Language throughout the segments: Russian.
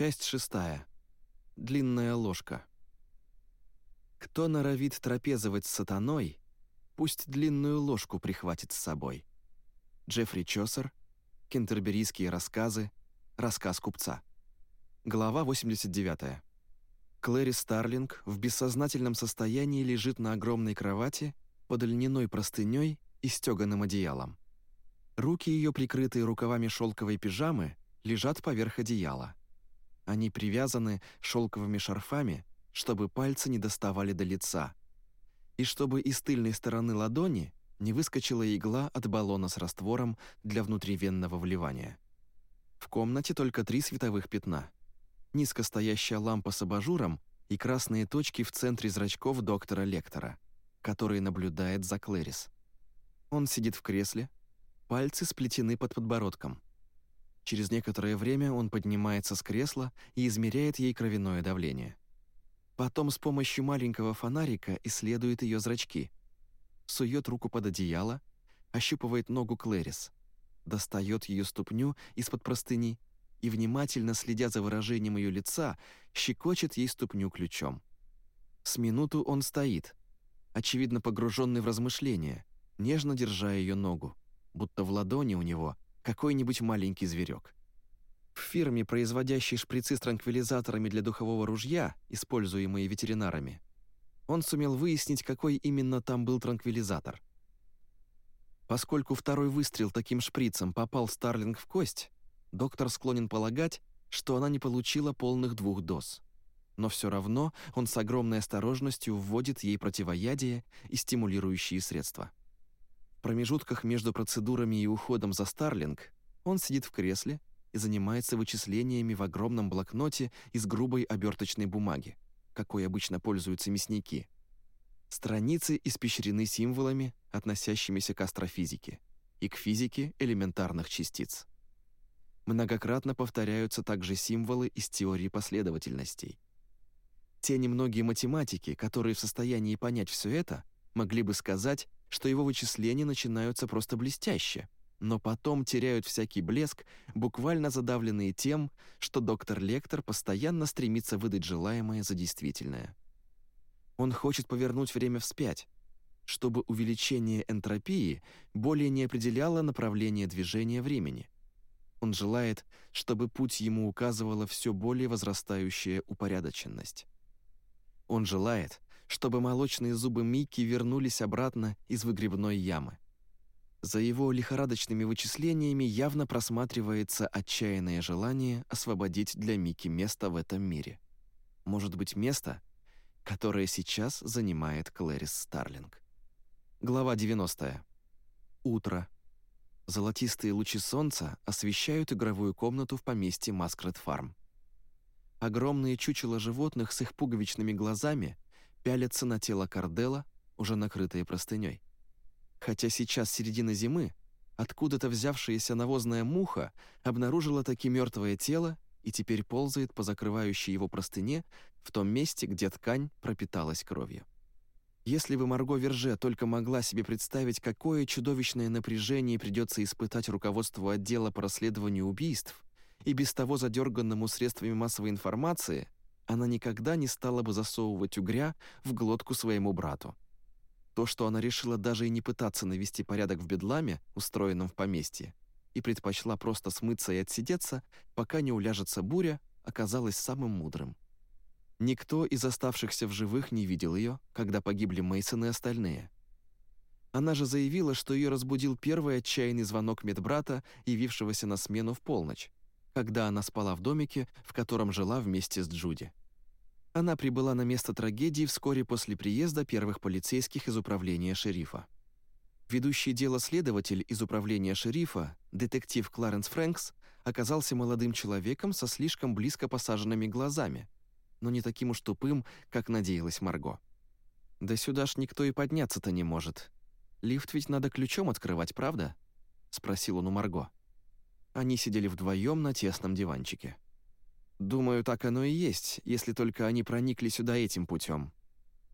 Часть шестая. Длинная ложка. Кто норовит трапезовать с сатаной, пусть длинную ложку прихватит с собой. Джеффри Чосер, Кентерберийские рассказы, рассказ купца. Глава 89. Клэри Старлинг в бессознательном состоянии лежит на огромной кровати под льняной простыней и стеганым одеялом. Руки ее, прикрытые рукавами шелковой пижамы, лежат поверх одеяла. Они привязаны шелковыми шарфами, чтобы пальцы не доставали до лица, и чтобы из тыльной стороны ладони не выскочила игла от баллона с раствором для внутривенного вливания. В комнате только три световых пятна. Низко стоящая лампа с абажуром и красные точки в центре зрачков доктора Лектора, который наблюдает за Клэрис. Он сидит в кресле, пальцы сплетены под подбородком. Через некоторое время он поднимается с кресла и измеряет ей кровяное давление. Потом с помощью маленького фонарика исследует ее зрачки. Сует руку под одеяло, ощупывает ногу Клэрис, достает ее ступню из-под простыни и, внимательно следя за выражением ее лица, щекочет ей ступню ключом. С минуту он стоит, очевидно погруженный в размышления, нежно держа ее ногу, будто в ладони у него какой-нибудь маленький зверек. В фирме, производящей шприцы с транквилизаторами для духового ружья, используемые ветеринарами, он сумел выяснить, какой именно там был транквилизатор. Поскольку второй выстрел таким шприцем попал Старлинг в кость, доктор склонен полагать, что она не получила полных двух доз. Но все равно он с огромной осторожностью вводит ей противоядие и стимулирующие средства. Промежутках между процедурами и уходом за Старлинг он сидит в кресле и занимается вычислениями в огромном блокноте из грубой оберточной бумаги, какой обычно пользуются мясники. Страницы испещрены символами, относящимися к астрофизике и к физике элементарных частиц. Многократно повторяются также символы из теории последовательностей. Те немногие математики, которые в состоянии понять все это, могли бы сказать, что его вычисления начинаются просто блестяще, но потом теряют всякий блеск, буквально задавленные тем, что доктор Лектор постоянно стремится выдать желаемое за действительное. Он хочет повернуть время вспять, чтобы увеличение энтропии более не определяло направление движения времени. Он желает, чтобы путь ему указывала все более возрастающая упорядоченность. Он желает, чтобы молочные зубы Микки вернулись обратно из выгребной ямы. За его лихорадочными вычислениями явно просматривается отчаянное желание освободить для Микки место в этом мире. Может быть, место, которое сейчас занимает Клэрис Старлинг. Глава 90. Утро. Золотистые лучи солнца освещают игровую комнату в поместье Маскрет Фарм. Огромные чучела животных с их пуговичными глазами пялятся на тело Кардела, уже накрытое простыней. Хотя сейчас середина зимы, откуда-то взявшаяся навозная муха обнаружила таки мертвое тело и теперь ползает по закрывающей его простыне в том месте, где ткань пропиталась кровью. Если бы Марго Верже только могла себе представить, какое чудовищное напряжение придется испытать руководству отдела по расследованию убийств и без того задерганному средствами массовой информации – она никогда не стала бы засовывать угря в глотку своему брату. То, что она решила даже и не пытаться навести порядок в бедламе, устроенном в поместье, и предпочла просто смыться и отсидеться, пока не уляжется буря, оказалось самым мудрым. Никто из оставшихся в живых не видел ее, когда погибли Мейсон и остальные. Она же заявила, что ее разбудил первый отчаянный звонок медбрата, явившегося на смену в полночь, когда она спала в домике, в котором жила вместе с Джуди. Она прибыла на место трагедии вскоре после приезда первых полицейских из управления шерифа. Ведущий дело следователь из управления шерифа, детектив Кларенс Фрэнкс, оказался молодым человеком со слишком близко посаженными глазами, но не таким уж тупым, как надеялась Марго. «Да сюда ж никто и подняться-то не может. Лифт ведь надо ключом открывать, правда?» — спросил он у Марго. Они сидели вдвоем на тесном диванчике. Думаю, так оно и есть, если только они проникли сюда этим путем.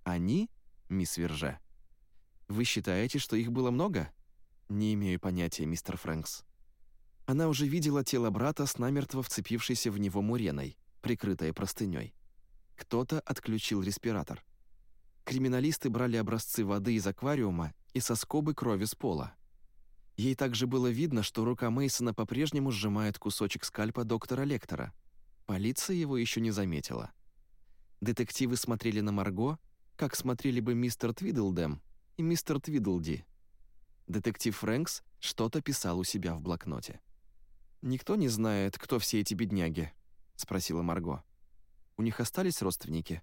Они, мисс Верже? Вы считаете, что их было много? Не имею понятия, мистер Фрэнкс. Она уже видела тело брата с намертво вцепившейся в него муреной, прикрытое простыней. Кто-то отключил респиратор. Криминалисты брали образцы воды из аквариума и соскобы крови с пола. Ей также было видно, что рука Мейсона по-прежнему сжимает кусочек скальпа доктора Лектора. Полиция его еще не заметила. Детективы смотрели на Марго, как смотрели бы мистер Твидлдем и мистер Твидлди. Детектив Фрэнкс что-то писал у себя в блокноте. «Никто не знает, кто все эти бедняги?» — спросила Марго. «У них остались родственники?»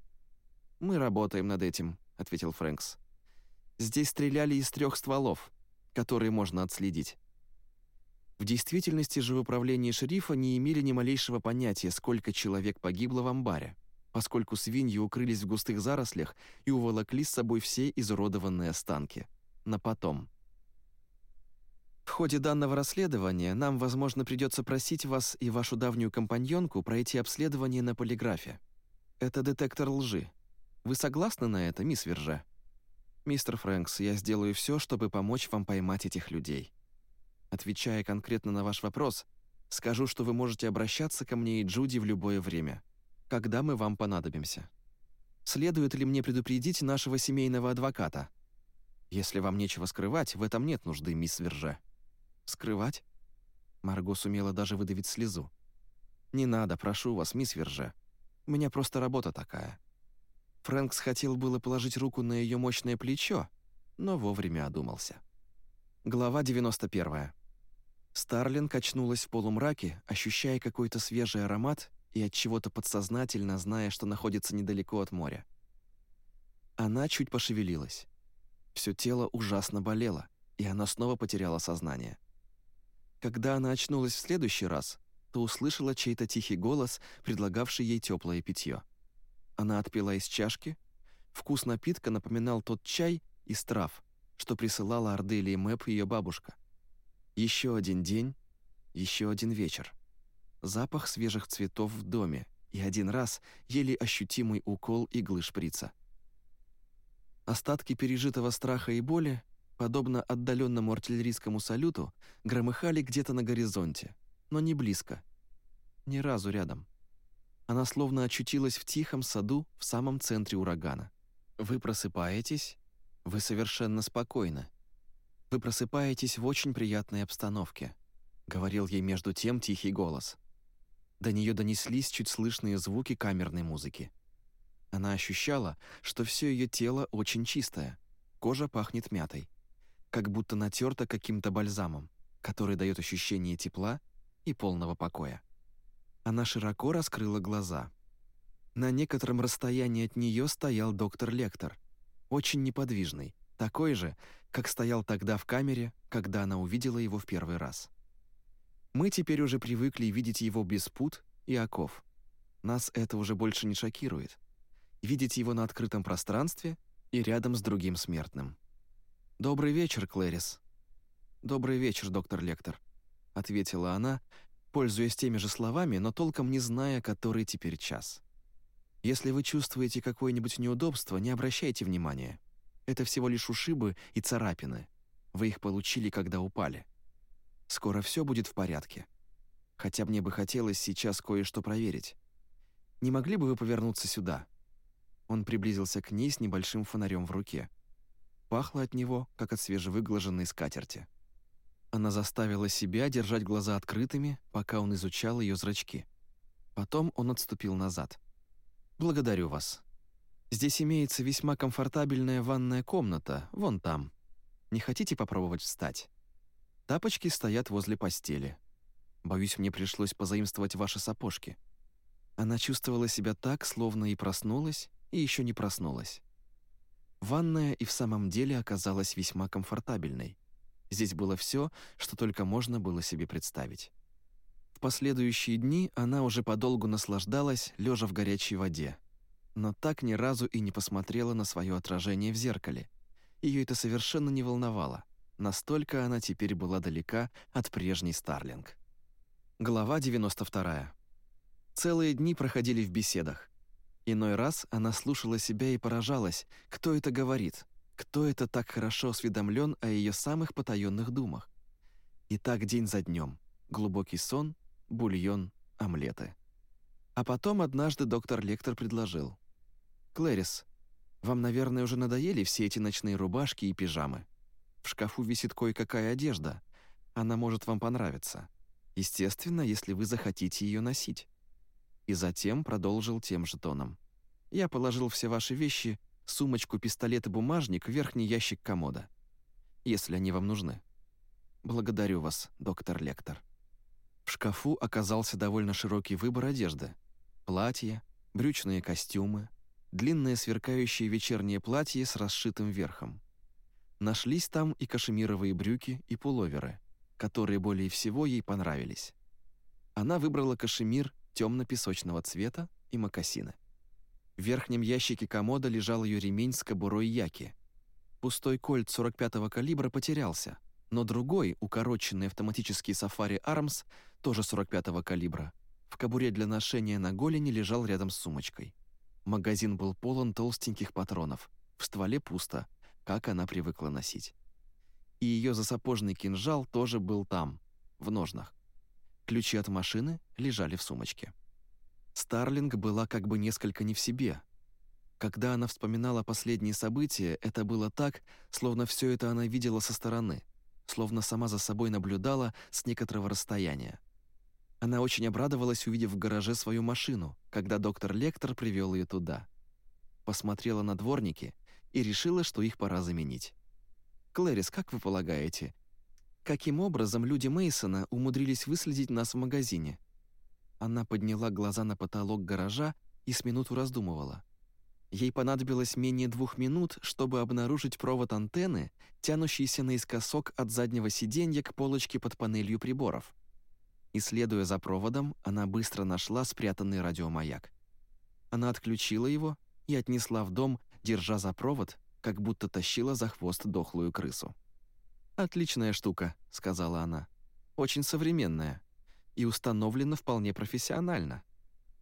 «Мы работаем над этим», — ответил Фрэнкс. «Здесь стреляли из трех стволов, которые можно отследить». В действительности же в управлении шерифа не имели ни малейшего понятия, сколько человек погибло в амбаре поскольку свиньи укрылись в густых зарослях и уволокли с собой все изуродованные останки. На потом. В ходе данного расследования нам, возможно, придется просить вас и вашу давнюю компаньонку пройти обследование на полиграфе. Это детектор лжи. Вы согласны на это, мисс Верже? Мистер Фрэнкс, я сделаю все, чтобы помочь вам поймать этих людей. Отвечая конкретно на ваш вопрос, скажу, что вы можете обращаться ко мне и Джуди в любое время когда мы вам понадобимся. Следует ли мне предупредить нашего семейного адвоката? Если вам нечего скрывать, в этом нет нужды, мисс Верже. Скрывать? Марго сумела даже выдавить слезу. Не надо, прошу вас, мисс Верже. У меня просто работа такая. Фрэнкс хотел было положить руку на ее мощное плечо, но вовремя одумался. Глава 91. Старлин качнулась в полумраке, ощущая какой-то свежий аромат и от чего-то подсознательно зная, что находится недалеко от моря. Она чуть пошевелилась. Все тело ужасно болело, и она снова потеряла сознание. Когда она очнулась в следующий раз, то услышала чей-то тихий голос, предлагавший ей теплое питье. Она отпила из чашки. Вкус напитка напоминал тот чай из трав, что присылала Арделии Мэп ее бабушка. Еще один день, еще один вечер запах свежих цветов в доме и один раз еле ощутимый укол иглы шприца. Остатки пережитого страха и боли, подобно отдаленному артиллерийскому салюту, громыхали где-то на горизонте, но не близко. Ни разу рядом. Она словно очутилась в тихом саду в самом центре урагана. Вы просыпаетесь, вы совершенно спокойны. Вы просыпаетесь в очень приятной обстановке, говорил ей между тем тихий голос. До нее донеслись чуть слышные звуки камерной музыки. Она ощущала, что все ее тело очень чистое, кожа пахнет мятой, как будто натерта каким-то бальзамом, который дает ощущение тепла и полного покоя. Она широко раскрыла глаза. На некотором расстоянии от нее стоял доктор Лектор, очень неподвижный, такой же, как стоял тогда в камере, когда она увидела его в первый раз. Мы теперь уже привыкли видеть его без пут и оков. Нас это уже больше не шокирует. Видеть его на открытом пространстве и рядом с другим смертным. «Добрый вечер, Клэрис». «Добрый вечер, доктор Лектор», — ответила она, пользуясь теми же словами, но толком не зная, который теперь час. «Если вы чувствуете какое-нибудь неудобство, не обращайте внимания. Это всего лишь ушибы и царапины. Вы их получили, когда упали. Скоро все будет в порядке. Хотя мне бы хотелось сейчас кое-что проверить. Не могли бы вы повернуться сюда?» Он приблизился к ней с небольшим фонарем в руке. Пахло от него, как от свежевыглаженной скатерти. Она заставила себя держать глаза открытыми, пока он изучал ее зрачки. Потом он отступил назад. «Благодарю вас. Здесь имеется весьма комфортабельная ванная комната, вон там. Не хотите попробовать встать?» Тапочки стоят возле постели. Боюсь, мне пришлось позаимствовать ваши сапожки. Она чувствовала себя так, словно и проснулась, и еще не проснулась. Ванная и в самом деле оказалась весьма комфортабельной. Здесь было все, что только можно было себе представить. В последующие дни она уже подолгу наслаждалась, лежа в горячей воде. Но так ни разу и не посмотрела на свое отражение в зеркале. Ее это совершенно не волновало. Настолько она теперь была далека от прежней Старлинг. Глава 92. Целые дни проходили в беседах. Иной раз она слушала себя и поражалась, кто это говорит, кто это так хорошо осведомлен о ее самых потаенных думах. И так день за днем. Глубокий сон, бульон, омлеты. А потом однажды доктор Лектор предложил. «Клэрис, вам, наверное, уже надоели все эти ночные рубашки и пижамы. В шкафу висит кое-какая одежда. Она может вам понравиться. Естественно, если вы захотите ее носить». И затем продолжил тем же тоном. «Я положил все ваши вещи, сумочку, пистолет и бумажник в верхний ящик комода, если они вам нужны. Благодарю вас, доктор Лектор». В шкафу оказался довольно широкий выбор одежды. Платья, брючные костюмы, длинное сверкающее вечернее платье с расшитым верхом. Нашлись там и кашемировые брюки и пуловеры, которые более всего ей понравились. Она выбрала кашемир темно-песочного цвета и мокасины. В верхнем ящике комода лежал ее ремень с кобурой яки. Пустой кольт 45-го калибра потерялся, но другой, укороченный автоматический Safari Arms, тоже 45-го калибра, в кобуре для ношения на голени лежал рядом с сумочкой. Магазин был полон толстеньких патронов, в стволе пусто, как она привыкла носить. И ее засапожный кинжал тоже был там, в ножнах. Ключи от машины лежали в сумочке. Старлинг была как бы несколько не в себе. Когда она вспоминала последние события, это было так, словно все это она видела со стороны, словно сама за собой наблюдала с некоторого расстояния. Она очень обрадовалась, увидев в гараже свою машину, когда доктор Лектор привел ее туда. Посмотрела на дворники и решила, что их пора заменить. «Клэрис, как вы полагаете, каким образом люди Мейсона умудрились выследить нас в магазине?» Она подняла глаза на потолок гаража и с минуту раздумывала. Ей понадобилось менее двух минут, чтобы обнаружить провод антенны, тянущийся наискосок от заднего сиденья к полочке под панелью приборов. Исследуя за проводом, она быстро нашла спрятанный радиомаяк. Она отключила его и отнесла в дом, держа за провод, как будто тащила за хвост дохлую крысу. «Отличная штука», — сказала она. «Очень современная и установлена вполне профессионально.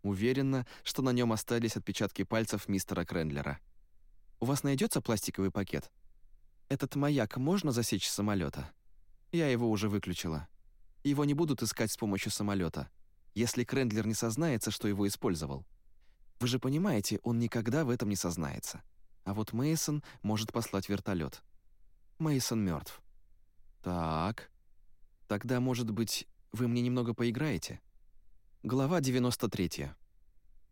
Уверена, что на нем остались отпечатки пальцев мистера Крендлера. У вас найдется пластиковый пакет? Этот маяк можно засечь с самолета? Я его уже выключила. Его не будут искать с помощью самолета, если Крендлер не сознается, что его использовал. Вы же понимаете, он никогда в этом не сознается. А вот Мейсон может послать вертолет. Мейсон мертв. Так. Тогда, может быть, вы мне немного поиграете? Глава 93.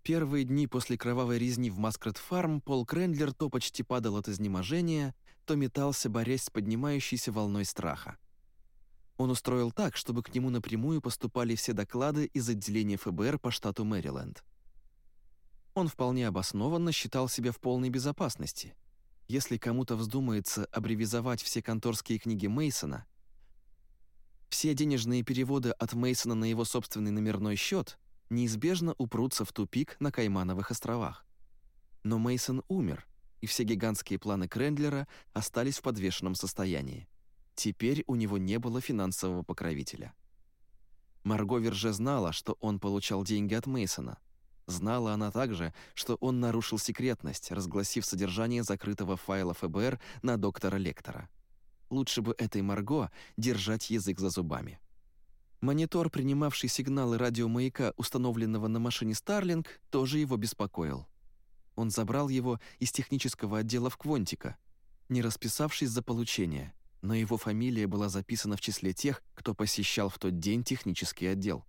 Первые дни после кровавой резни в Маскрет-фарм Пол Крендлер то почти падал от изнеможения, то метался, борясь с поднимающейся волной страха. Он устроил так, чтобы к нему напрямую поступали все доклады из отделения ФБР по штату Мэриленд. Он вполне обоснованно считал себя в полной безопасности. Если кому-то вздумается абревизовать все конторские книги Мейсона, все денежные переводы от Мейсона на его собственный номерной счет неизбежно упрутся в тупик на Каймановых островах. Но Мейсон умер, и все гигантские планы Крендлера остались в подвешенном состоянии. Теперь у него не было финансового покровителя. Марго Верже знала, что он получал деньги от Мейсона. Знала она также, что он нарушил секретность, разгласив содержание закрытого файла ФБР на доктора Лектора. Лучше бы этой Марго держать язык за зубами. Монитор, принимавший сигналы радиомаяка, установленного на машине Starlink, тоже его беспокоил. Он забрал его из технического отдела в Квонтика, не расписавшись за получение, но его фамилия была записана в числе тех, кто посещал в тот день технический отдел.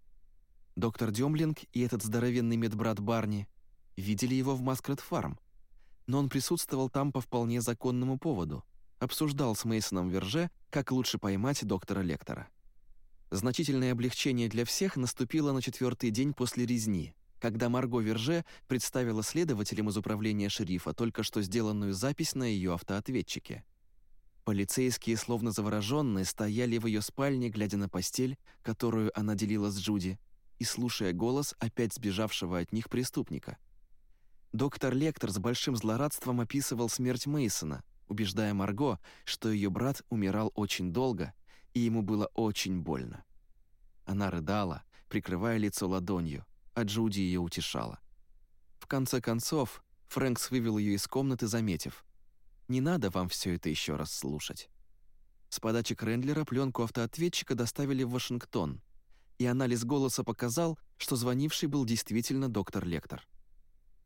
Доктор Демлинг и этот здоровенный медбрат Барни видели его в Маскрет Фарм, но он присутствовал там по вполне законному поводу, обсуждал с Мейсоном Верже, как лучше поймать доктора Лектора. Значительное облегчение для всех наступило на четвертый день после резни, когда Марго Верже представила следователям из управления шерифа только что сделанную запись на ее автоответчике. Полицейские, словно завороженные, стояли в ее спальне, глядя на постель, которую она делила с Джуди, и слушая голос опять сбежавшего от них преступника. Доктор Лектор с большим злорадством описывал смерть Мейсона, убеждая Марго, что ее брат умирал очень долго, и ему было очень больно. Она рыдала, прикрывая лицо ладонью, а Джуди ее утешала. В конце концов, Фрэнкс вывел ее из комнаты, заметив. Не надо вам все это еще раз слушать. С подачи Крендлера пленку автоответчика доставили в Вашингтон, и анализ голоса показал, что звонивший был действительно доктор Лектор.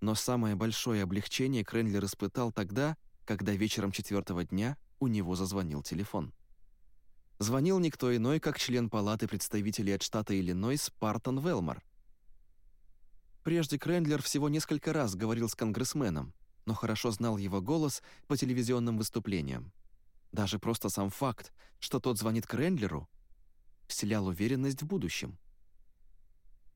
Но самое большое облегчение Крендлер испытал тогда, когда вечером четвертого дня у него зазвонил телефон. Звонил никто иной, как член Палаты представителей от штата Иллинойс Партон Велмор. Прежде Крендлер всего несколько раз говорил с конгрессменом, но хорошо знал его голос по телевизионным выступлениям. Даже просто сам факт, что тот звонит Крендлеру, вселял уверенность в будущем.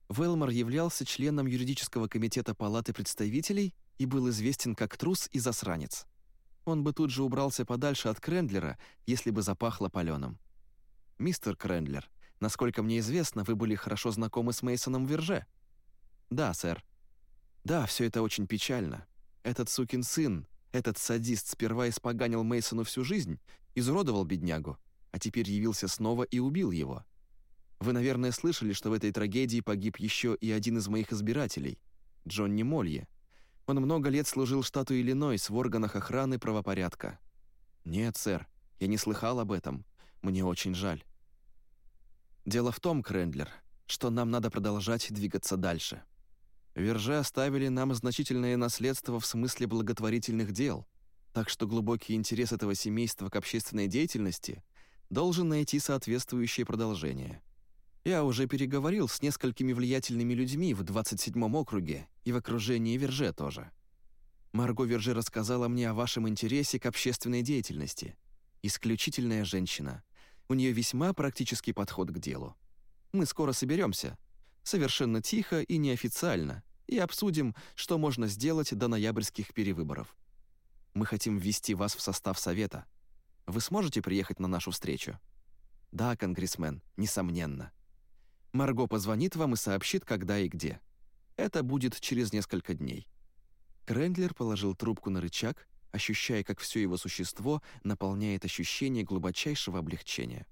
Велмор являлся членом юридического комитета Палаты представителей и был известен как трус и засранец. Он бы тут же убрался подальше от Крендлера, если бы запахло палёным. «Мистер Крендлер, насколько мне известно, вы были хорошо знакомы с Мейсоном Верже?» «Да, сэр». «Да, все это очень печально. Этот сукин сын, этот садист сперва испоганил Мейсону всю жизнь, изуродовал беднягу, а теперь явился снова и убил его. Вы, наверное, слышали, что в этой трагедии погиб еще и один из моих избирателей, Джонни Молье. Он много лет служил штату Иллинойс в органах охраны правопорядка. Нет, сэр, я не слыхал об этом. Мне очень жаль. Дело в том, Крендлер, что нам надо продолжать двигаться дальше. Верже оставили нам значительное наследство в смысле благотворительных дел, так что глубокий интерес этого семейства к общественной деятельности должен найти соответствующее продолжение. Я уже переговорил с несколькими влиятельными людьми в 27-м округе и в окружении Верже тоже. Марго Верже рассказала мне о вашем интересе к общественной деятельности. Исключительная женщина. У нее весьма практический подход к делу. Мы скоро соберемся, совершенно тихо и неофициально, и обсудим, что можно сделать до ноябрьских перевыборов. Мы хотим ввести вас в состав Совета. Вы сможете приехать на нашу встречу? Да, конгрессмен, несомненно. Марго позвонит вам и сообщит, когда и где. Это будет через несколько дней». Крендлер положил трубку на рычаг, ощущая, как все его существо наполняет ощущение глубочайшего облегчения.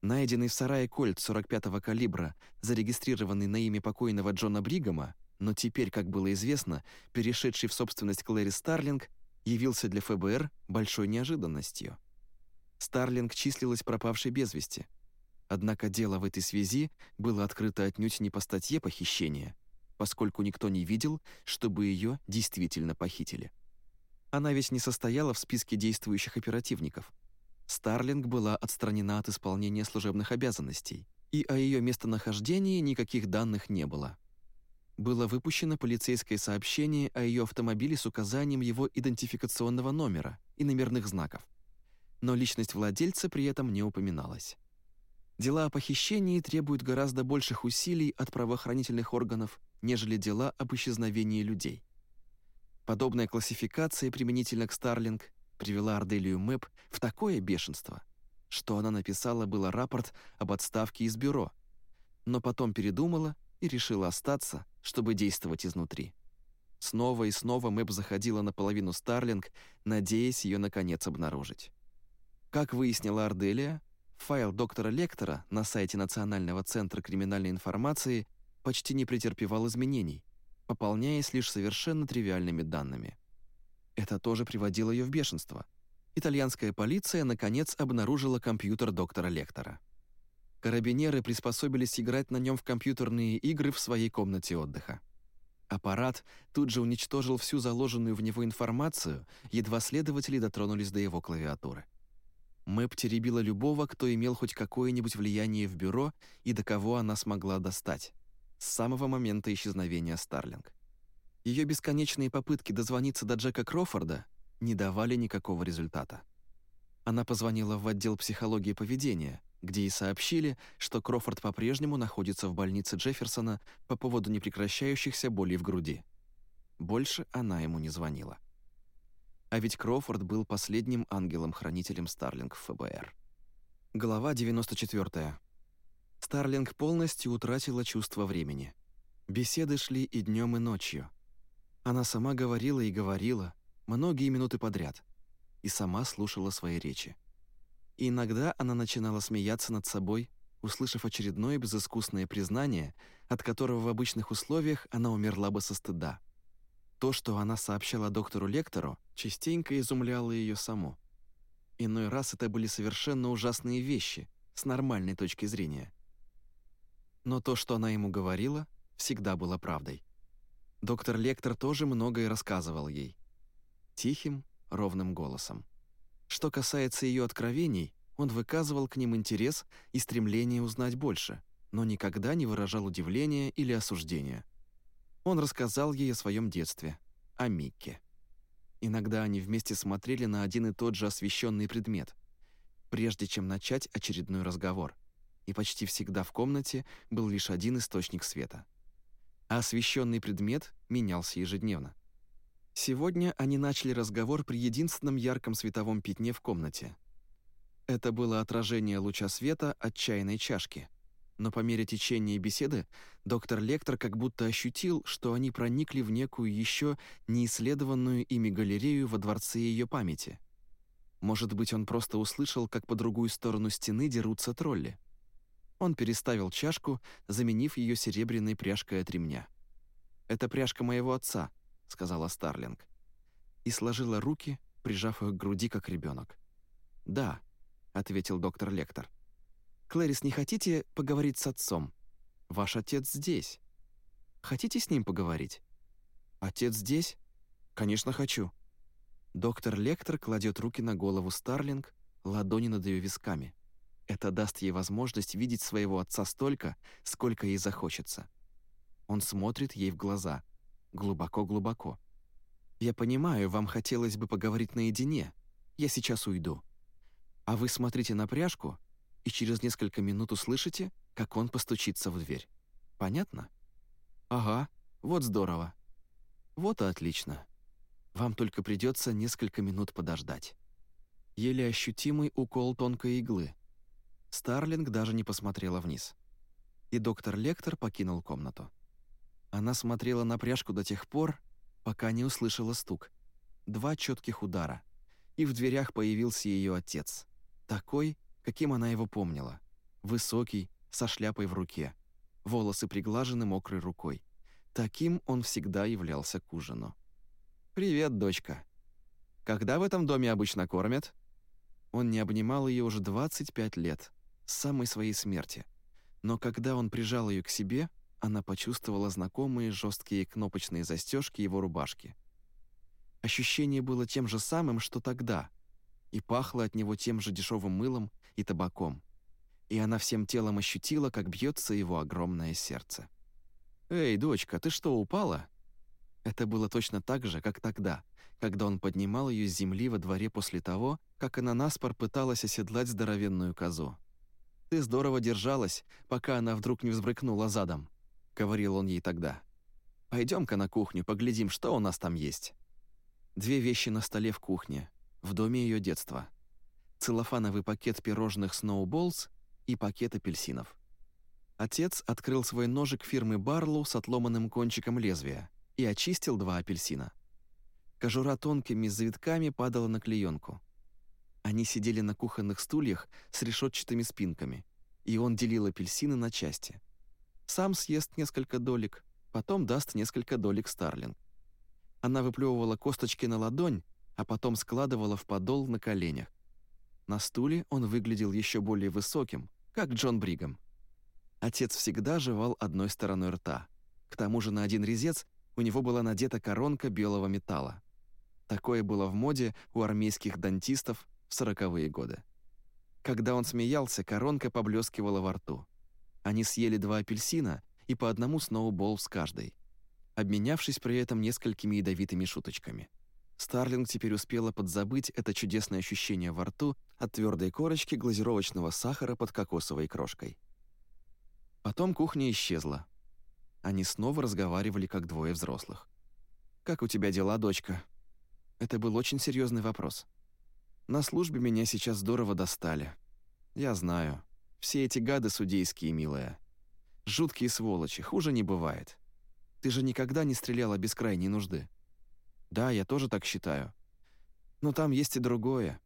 Найденный в сарае кольт 45-го калибра, зарегистрированный на имя покойного Джона Бригама, но теперь, как было известно, перешедший в собственность Клэри Старлинг, явился для ФБР большой неожиданностью. Старлинг числилась пропавшей без вести. Однако дело в этой связи было открыто отнюдь не по статье похищения, поскольку никто не видел, чтобы ее действительно похитили. Она ведь не состояла в списке действующих оперативников. Старлинг была отстранена от исполнения служебных обязанностей, и о ее местонахождении никаких данных не было. Было выпущено полицейское сообщение о ее автомобиле с указанием его идентификационного номера и номерных знаков. Но личность владельца при этом не упоминалась. Дела о похищении требуют гораздо больших усилий от правоохранительных органов, нежели дела об исчезновении людей. Подобная классификация применительно к Старлинг привела Арделию Мэп в такое бешенство, что она написала было рапорт об отставке из бюро, но потом передумала и решила остаться, чтобы действовать изнутри. Снова и снова Мэп заходила наполовину Старлинг, надеясь ее наконец обнаружить. Как выяснила Арделия, Файл доктора Лектора на сайте Национального центра криминальной информации почти не претерпевал изменений, пополняясь лишь совершенно тривиальными данными. Это тоже приводило ее в бешенство. Итальянская полиция, наконец, обнаружила компьютер доктора Лектора. Карабинеры приспособились играть на нем в компьютерные игры в своей комнате отдыха. Аппарат тут же уничтожил всю заложенную в него информацию, едва следователи дотронулись до его клавиатуры. Мэп теребила любого, кто имел хоть какое-нибудь влияние в бюро и до кого она смогла достать. С самого момента исчезновения Старлинг. Ее бесконечные попытки дозвониться до Джека Крофорда не давали никакого результата. Она позвонила в отдел психологии поведения, где ей сообщили, что Крофорд по-прежнему находится в больнице Джефферсона по поводу непрекращающихся болей в груди. Больше она ему не звонила. А ведь Кроуфорд был последним ангелом-хранителем Старлинг в ФБР. Глава 94. Старлинг полностью утратила чувство времени. Беседы шли и днем, и ночью. Она сама говорила и говорила, многие минуты подряд, и сама слушала свои речи. И иногда она начинала смеяться над собой, услышав очередное безыскусное признание, от которого в обычных условиях она умерла бы со стыда. То, что она сообщала доктору Лектору, частенько изумляло ее саму. Иной раз это были совершенно ужасные вещи, с нормальной точки зрения. Но то, что она ему говорила, всегда было правдой. Доктор Лектор тоже многое рассказывал ей. Тихим, ровным голосом. Что касается ее откровений, он выказывал к ним интерес и стремление узнать больше, но никогда не выражал удивления или осуждения. Он рассказал ей о своем детстве, о Микке. Иногда они вместе смотрели на один и тот же освещенный предмет, прежде чем начать очередной разговор, и почти всегда в комнате был лишь один источник света. А освещенный предмет менялся ежедневно. Сегодня они начали разговор при единственном ярком световом пятне в комнате. Это было отражение луча света от чайной чашки — но по мере течения беседы доктор Лектор как будто ощутил, что они проникли в некую еще неисследованную ими галерею во дворце ее памяти. Может быть, он просто услышал, как по другую сторону стены дерутся тролли. Он переставил чашку, заменив ее серебряной пряжкой от ремня. «Это пряжка моего отца», — сказала Старлинг. И сложила руки, прижав их к груди, как ребенок. «Да», — ответил доктор Лектор. «Клэрис, не хотите поговорить с отцом? Ваш отец здесь. Хотите с ним поговорить?» «Отец здесь? Конечно, хочу». Доктор Лектор кладет руки на голову Старлинг, ладони над ее висками. Это даст ей возможность видеть своего отца столько, сколько ей захочется. Он смотрит ей в глаза. Глубоко-глубоко. «Я понимаю, вам хотелось бы поговорить наедине. Я сейчас уйду. А вы смотрите на пряжку и через несколько минут услышите, как он постучится в дверь. Понятно? Ага, вот здорово. Вот и отлично. Вам только придется несколько минут подождать. Еле ощутимый укол тонкой иглы. Старлинг даже не посмотрела вниз. И доктор Лектор покинул комнату. Она смотрела на пряжку до тех пор, пока не услышала стук. Два четких удара. И в дверях появился ее отец. Такой, каким она его помнила. Высокий, со шляпой в руке, волосы приглажены мокрой рукой. Таким он всегда являлся к ужину. «Привет, дочка. Когда в этом доме обычно кормят?» Он не обнимал ее уже 25 лет, с самой своей смерти. Но когда он прижал ее к себе, она почувствовала знакомые жесткие кнопочные застежки его рубашки. Ощущение было тем же самым, что тогда, и пахло от него тем же дешевым мылом и табаком. И она всем телом ощутила, как бьется его огромное сердце. «Эй, дочка, ты что, упала?» Это было точно так же, как тогда, когда он поднимал ее с земли во дворе после того, как она наспор пыталась оседлать здоровенную козу. «Ты здорово держалась, пока она вдруг не взбрыкнула задом», — говорил он ей тогда. «Пойдем-ка на кухню, поглядим, что у нас там есть». Две вещи на столе в кухне, в доме ее детства — целлофановый пакет пирожных «Сноуболлс» и пакет апельсинов. Отец открыл свой ножик фирмы Барлоу с отломанным кончиком лезвия и очистил два апельсина. Кожура тонкими завитками падала на клеенку. Они сидели на кухонных стульях с решетчатыми спинками, и он делил апельсины на части. Сам съест несколько долек, потом даст несколько долек Старлинг. Она выплевывала косточки на ладонь, а потом складывала в подол на коленях. На стуле он выглядел еще более высоким, как Джон Бригам. Отец всегда жевал одной стороной рта. К тому же на один резец у него была надета коронка белого металла. Такое было в моде у армейских дантистов в сороковые годы. Когда он смеялся, коронка поблескивала во рту. Они съели два апельсина и по одному сноубол с каждой, обменявшись при этом несколькими ядовитыми шуточками. Старлинг теперь успела подзабыть это чудесное ощущение во рту от твердой корочки глазировочного сахара под кокосовой крошкой. Потом кухня исчезла. Они снова разговаривали, как двое взрослых. «Как у тебя дела, дочка?» Это был очень серьезный вопрос. «На службе меня сейчас здорово достали. Я знаю. Все эти гады судейские, милая. Жуткие сволочи, хуже не бывает. Ты же никогда не стреляла без крайней нужды. Да, я тоже так считаю. Но там есть и другое.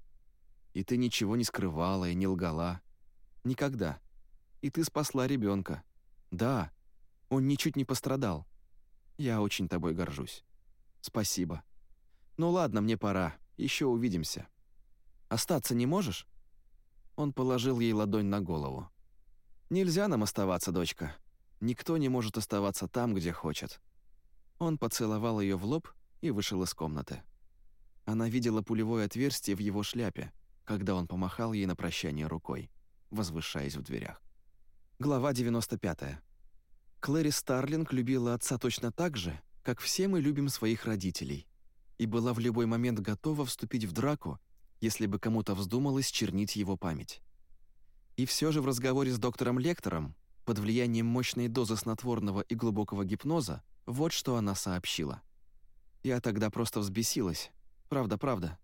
И ты ничего не скрывала и не лгала. Никогда. И ты спасла ребенка. Да, он ничуть не пострадал. Я очень тобой горжусь. Спасибо. Ну ладно, мне пора. Еще увидимся. Остаться не можешь? Он положил ей ладонь на голову. Нельзя нам оставаться, дочка. Никто не может оставаться там, где хочет. Он поцеловал ее в лоб и вышел из комнаты. Она видела пулевое отверстие в его шляпе, когда он помахал ей на прощание рукой, возвышаясь в дверях. Глава 95. Клэри Старлинг любила отца точно так же, как все мы любим своих родителей, и была в любой момент готова вступить в драку, если бы кому-то вздумалось чернить его память. И все же в разговоре с доктором Лектором, под влиянием мощной дозы снотворного и глубокого гипноза, вот что она сообщила. Я тогда просто взбесилась, Правда, правда.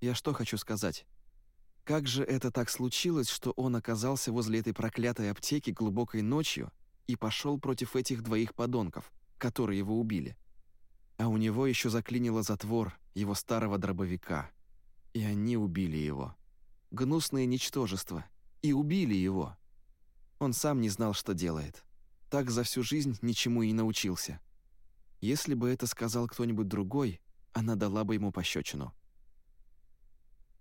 Я что хочу сказать? Как же это так случилось, что он оказался возле этой проклятой аптеки глубокой ночью и пошел против этих двоих подонков, которые его убили? А у него еще заклинило затвор его старого дробовика. И они убили его. Гнусное ничтожество. И убили его. Он сам не знал, что делает. Так за всю жизнь ничему и научился. Если бы это сказал кто-нибудь другой, она дала бы ему пощечину.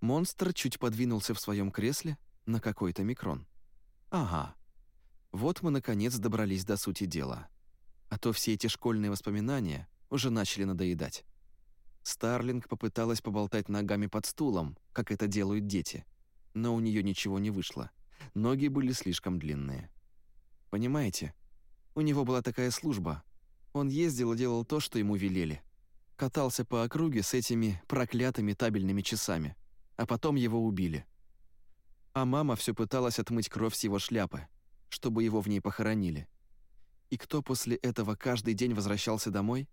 Монстр чуть подвинулся в своем кресле на какой-то микрон. Ага. Вот мы, наконец, добрались до сути дела. А то все эти школьные воспоминания уже начали надоедать. Старлинг попыталась поболтать ногами под стулом, как это делают дети. Но у нее ничего не вышло. Ноги были слишком длинные. Понимаете, у него была такая служба. Он ездил и делал то, что ему велели катался по округе с этими проклятыми табельными часами, а потом его убили. А мама все пыталась отмыть кровь с его шляпы, чтобы его в ней похоронили. И кто после этого каждый день возвращался домой?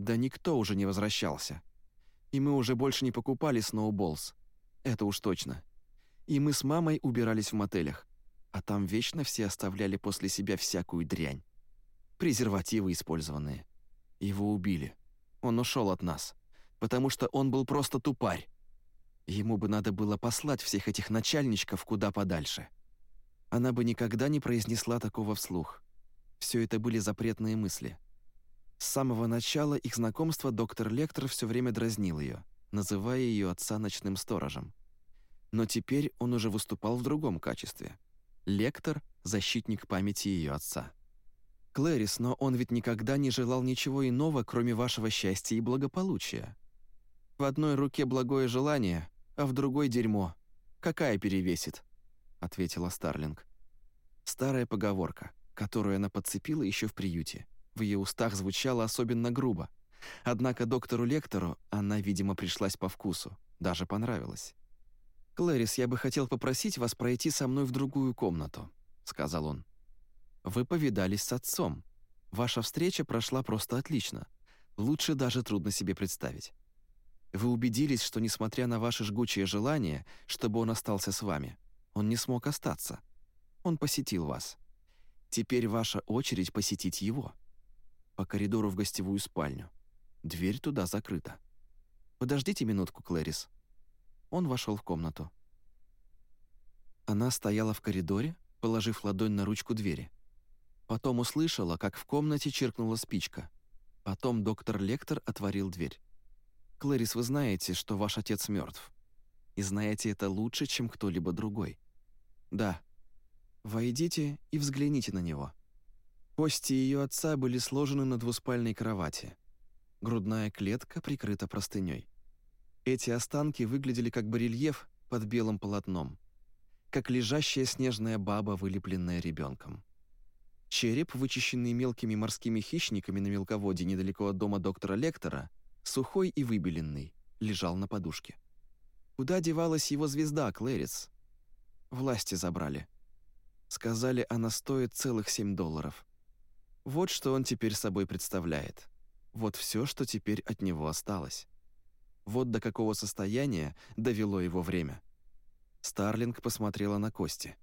Да никто уже не возвращался. И мы уже больше не покупали сноуболс. Это уж точно. И мы с мамой убирались в мотелях. А там вечно все оставляли после себя всякую дрянь. Презервативы использованные. Его убили. Он ушел от нас, потому что он был просто тупарь. Ему бы надо было послать всех этих начальничков куда подальше. Она бы никогда не произнесла такого вслух. Все это были запретные мысли. С самого начала их знакомства доктор Лектор все время дразнил ее, называя ее отца ночным сторожем. Но теперь он уже выступал в другом качестве. Лектор — защитник памяти ее отца. Клэрис, но он ведь никогда не желал ничего иного, кроме вашего счастья и благополучия. В одной руке благое желание, а в другой дерьмо. Какая перевесит?» — ответила Старлинг. Старая поговорка, которую она подцепила еще в приюте. В ее устах звучала особенно грубо. Однако доктору Лектору она, видимо, пришлась по вкусу, даже понравилась. «Клэрис, я бы хотел попросить вас пройти со мной в другую комнату», — сказал он. Вы повидались с отцом. Ваша встреча прошла просто отлично. Лучше даже трудно себе представить. Вы убедились, что несмотря на ваши жгучие желания, чтобы он остался с вами, он не смог остаться. Он посетил вас. Теперь ваша очередь посетить его. По коридору в гостевую спальню. Дверь туда закрыта. Подождите минутку, Клэрис. Он вошел в комнату. Она стояла в коридоре, положив ладонь на ручку двери. Потом услышала, как в комнате чиркнула спичка. Потом доктор Лектор отворил дверь. «Клэрис, вы знаете, что ваш отец мертв. И знаете это лучше, чем кто-либо другой. Да. Войдите и взгляните на него». Кости ее отца были сложены на двуспальной кровати. Грудная клетка прикрыта простыней. Эти останки выглядели как барельеф под белым полотном, как лежащая снежная баба, вылепленная ребенком. Череп, вычищенный мелкими морскими хищниками на мелководье недалеко от дома доктора Лектора, сухой и выбеленный, лежал на подушке. Куда девалась его звезда, Клэрис? Власти забрали. Сказали, она стоит целых семь долларов. Вот что он теперь собой представляет. Вот все, что теперь от него осталось. Вот до какого состояния довело его время. Старлинг посмотрела на кости.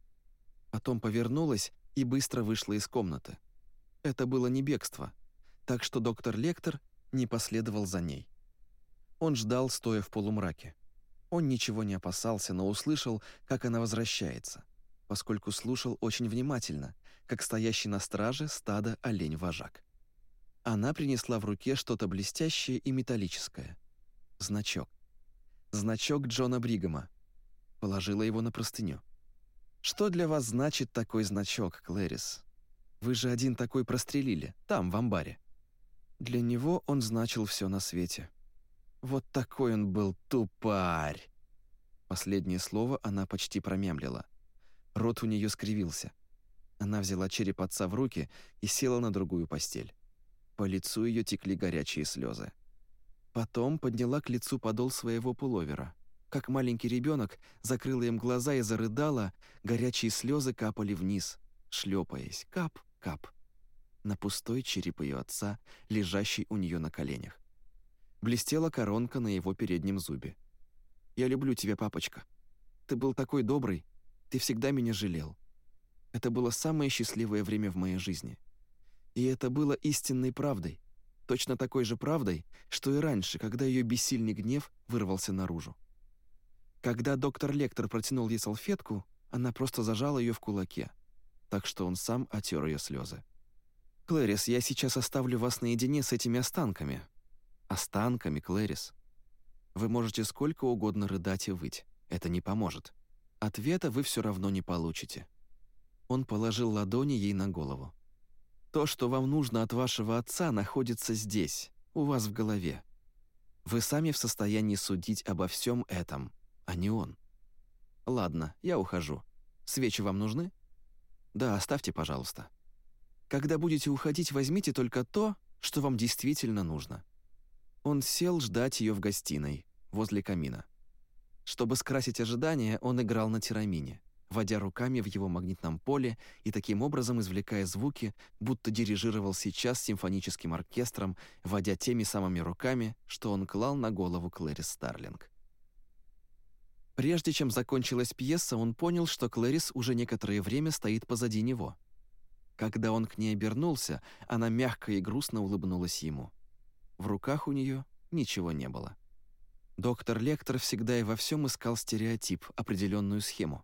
Потом повернулась и быстро вышла из комнаты. Это было не бегство, так что доктор Лектор не последовал за ней. Он ждал, стоя в полумраке. Он ничего не опасался, но услышал, как она возвращается, поскольку слушал очень внимательно, как стоящий на страже стада олень-вожак. Она принесла в руке что-то блестящее и металлическое. Значок. Значок Джона Бригама. Положила его на простыню. Что для вас значит такой значок, Клэрис? Вы же один такой прострелили, там, в амбаре». Для него он значил все на свете. Вот такой он был тупарь. Последнее слово она почти промямлила. Рот у нее скривился. Она взяла череп отца в руки и села на другую постель. По лицу ее текли горячие слезы. Потом подняла к лицу подол своего пуловера. Как маленький ребенок, закрыла им глаза и зарыдала, горячие слезы капали вниз, шлепаясь, кап, кап, на пустой череп ее отца, лежащий у нее на коленях. Блестела коронка на его переднем зубе. «Я люблю тебя, папочка. Ты был такой добрый, ты всегда меня жалел. Это было самое счастливое время в моей жизни. И это было истинной правдой, точно такой же правдой, что и раньше, когда ее бессильный гнев вырвался наружу. Когда доктор Лектор протянул ей салфетку, она просто зажала ее в кулаке, так что он сам отер ее слезы. «Клэрис, я сейчас оставлю вас наедине с этими останками». «Останками, Клэрис. Вы можете сколько угодно рыдать и выть. Это не поможет. Ответа вы все равно не получите». Он положил ладони ей на голову. То, что вам нужно от вашего отца, находится здесь, у вас в голове. Вы сами в состоянии судить обо всем этом, а не он. Ладно, я ухожу. Свечи вам нужны? Да, оставьте, пожалуйста. Когда будете уходить, возьмите только то, что вам действительно нужно. Он сел ждать ее в гостиной, возле камина. Чтобы скрасить ожидания, он играл на тирамине водя руками в его магнитном поле и таким образом извлекая звуки, будто дирижировал сейчас симфоническим оркестром, водя теми самыми руками, что он клал на голову Клэрис Старлинг. Прежде чем закончилась пьеса, он понял, что Клэрис уже некоторое время стоит позади него. Когда он к ней обернулся, она мягко и грустно улыбнулась ему. В руках у нее ничего не было. Доктор Лектор всегда и во всем искал стереотип, определенную схему.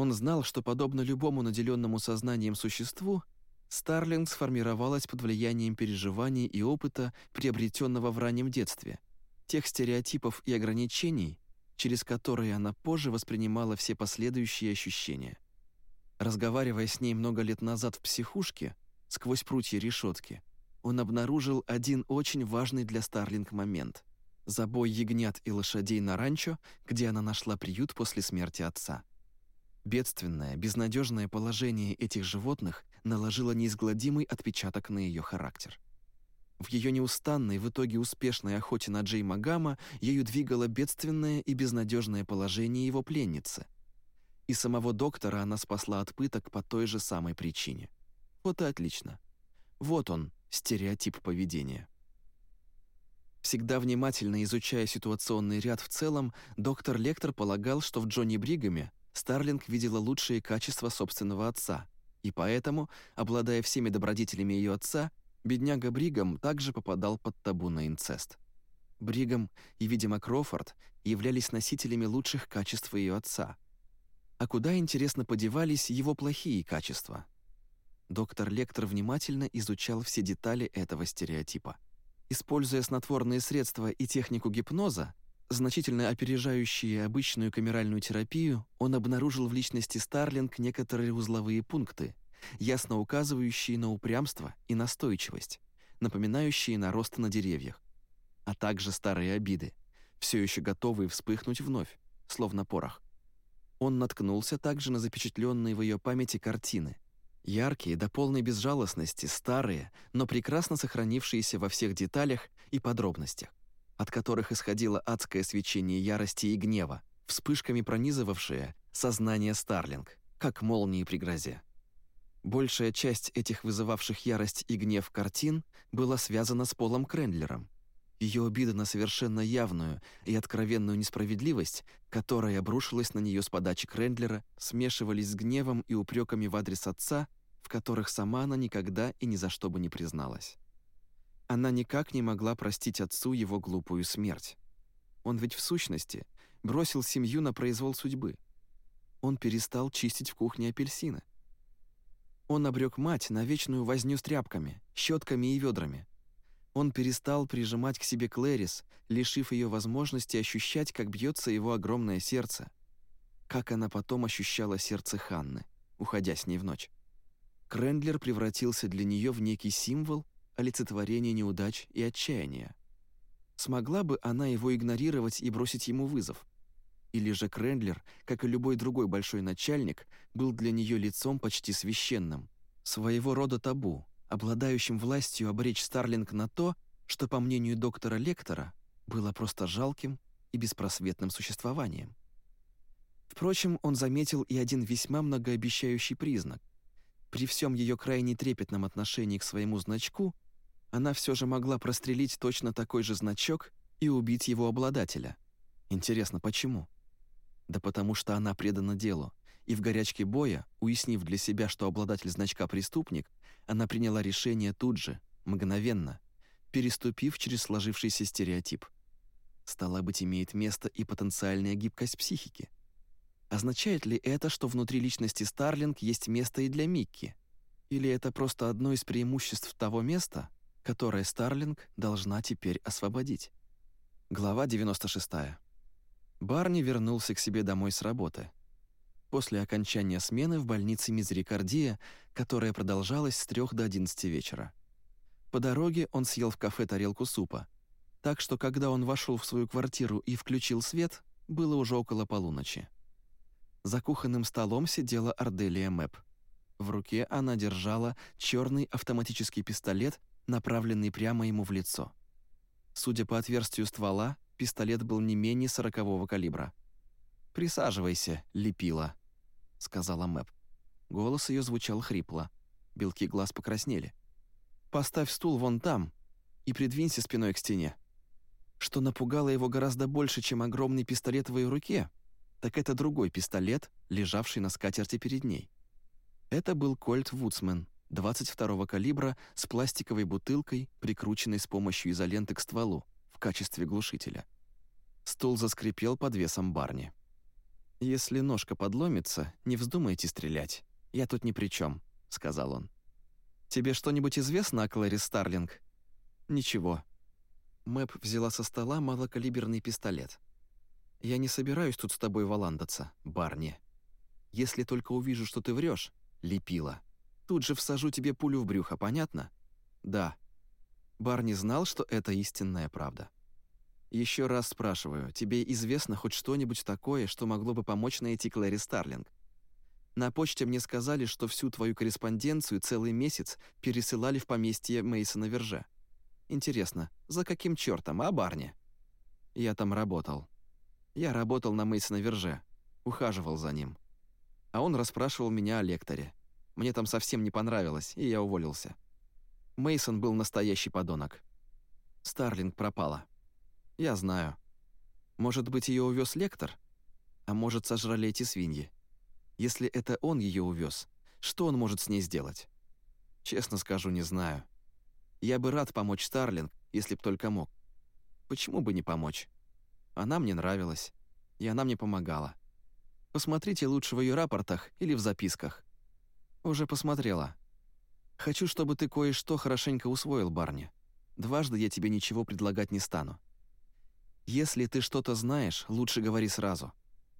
Он знал, что, подобно любому наделенному сознанием существу, Старлинг сформировалась под влиянием переживаний и опыта, приобретенного в раннем детстве, тех стереотипов и ограничений, через которые она позже воспринимала все последующие ощущения. Разговаривая с ней много лет назад в психушке, сквозь прутья решетки, он обнаружил один очень важный для Старлинг момент – забой ягнят и лошадей на ранчо, где она нашла приют после смерти отца. Бедственное, безнадежное положение этих животных наложило неизгладимый отпечаток на ее характер. В ее неустанной, в итоге успешной охоте на Джей Магама ею двигало бедственное и безнадежное положение его пленницы. И самого доктора она спасла от пыток по той же самой причине. Вот и отлично. Вот он, стереотип поведения. Всегда внимательно изучая ситуационный ряд в целом, доктор Лектор полагал, что в Джонни Бригаме Старлинг видела лучшие качества собственного отца, и поэтому, обладая всеми добродетелями ее отца, бедняга Бригам также попадал под табу на инцест. Бригам и, видимо, Крофорд являлись носителями лучших качеств ее отца. А куда, интересно, подевались его плохие качества? Доктор Лектор внимательно изучал все детали этого стереотипа. Используя снотворные средства и технику гипноза, значительно опережающие обычную камеральную терапию, он обнаружил в личности Старлинг некоторые узловые пункты, ясно указывающие на упрямство и настойчивость, напоминающие нарост на деревьях, а также старые обиды, все еще готовые вспыхнуть вновь, словно порох. Он наткнулся также на запечатленные в ее памяти картины, яркие до полной безжалостности, старые, но прекрасно сохранившиеся во всех деталях и подробностях от которых исходило адское свечение ярости и гнева, вспышками пронизывавшее сознание Старлинг, как молнии при грозе. Большая часть этих вызывавших ярость и гнев картин была связана с Полом Крендлером. Ее обида на совершенно явную и откровенную несправедливость, которая обрушилась на нее с подачи Крендлера, смешивались с гневом и упреками в адрес отца, в которых сама она никогда и ни за что бы не призналась. Она никак не могла простить отцу его глупую смерть. Он ведь в сущности бросил семью на произвол судьбы. Он перестал чистить в кухне апельсины. Он обрек мать на вечную возню с тряпками, щетками и ведрами. Он перестал прижимать к себе Клэрис, лишив ее возможности ощущать, как бьется его огромное сердце. Как она потом ощущала сердце Ханны, уходя с ней в ночь. Крендлер превратился для нее в некий символ олицетворения неудач и отчаяния. Смогла бы она его игнорировать и бросить ему вызов? Или же Крендлер, как и любой другой большой начальник, был для нее лицом почти священным, своего рода табу, обладающим властью обречь Старлинг на то, что, по мнению доктора Лектора, было просто жалким и беспросветным существованием. Впрочем, он заметил и один весьма многообещающий признак. При всем ее крайне трепетном отношении к своему значку, она все же могла прострелить точно такой же значок и убить его обладателя. Интересно, почему? Да потому что она предана делу, и в горячке боя, уяснив для себя, что обладатель значка преступник, она приняла решение тут же, мгновенно, переступив через сложившийся стереотип. Стало быть, имеет место и потенциальная гибкость психики. Означает ли это, что внутри личности Старлинг есть место и для Микки? Или это просто одно из преимуществ того места, которое Старлинг должна теперь освободить? Глава 96. Барни вернулся к себе домой с работы. После окончания смены в больнице Мизерикардия, которая продолжалась с 3 до 11 вечера. По дороге он съел в кафе тарелку супа, так что когда он вошел в свою квартиру и включил свет, было уже около полуночи. За кухонным столом сидела Арделия Мэп. В руке она держала черный автоматический пистолет, направленный прямо ему в лицо. Судя по отверстию ствола, пистолет был не менее сорокового калибра. «Присаживайся, лепила», — сказала Мэп. Голос ее звучал хрипло. Белки глаз покраснели. «Поставь стул вон там и придвинься спиной к стене». Что напугало его гораздо больше, чем огромный пистолет в ее руке, так это другой пистолет, лежавший на скатерти перед ней. Это был Кольт Вудсмен 22-го калибра с пластиковой бутылкой, прикрученной с помощью изоленты к стволу в качестве глушителя. Стул заскрипел под весом барни. «Если ножка подломится, не вздумайте стрелять. Я тут ни при чем, сказал он. «Тебе что-нибудь известно о Клэри Старлинг?» «Ничего». Мэп взяла со стола малокалиберный пистолет. «Я не собираюсь тут с тобой валандаться, Барни. Если только увижу, что ты врешь, лепила, тут же всажу тебе пулю в брюхо, понятно?» «Да». Барни знал, что это истинная правда. Еще раз спрашиваю, тебе известно хоть что-нибудь такое, что могло бы помочь найти Клэри Старлинг? На почте мне сказали, что всю твою корреспонденцию целый месяц пересылали в поместье Мейсона Верже. Интересно, за каким чертом, а, Барни? Я там работал. Я работал на Мейсона Верже, ухаживал за ним. А он расспрашивал меня о лекторе. Мне там совсем не понравилось, и я уволился. Мейсон был настоящий подонок. Старлинг пропала. Я знаю. Может быть, ее увез лектор? А может, сожрали эти свиньи? Если это он ее увез, что он может с ней сделать? Честно скажу, не знаю. Я бы рад помочь Старлинг, если б только мог. Почему бы не помочь? Она мне нравилась, и она мне помогала. Посмотрите лучше в ее рапортах или в записках. Уже посмотрела. Хочу, чтобы ты кое-что хорошенько усвоил, Барни. Дважды я тебе ничего предлагать не стану. Если ты что-то знаешь, лучше говори сразу.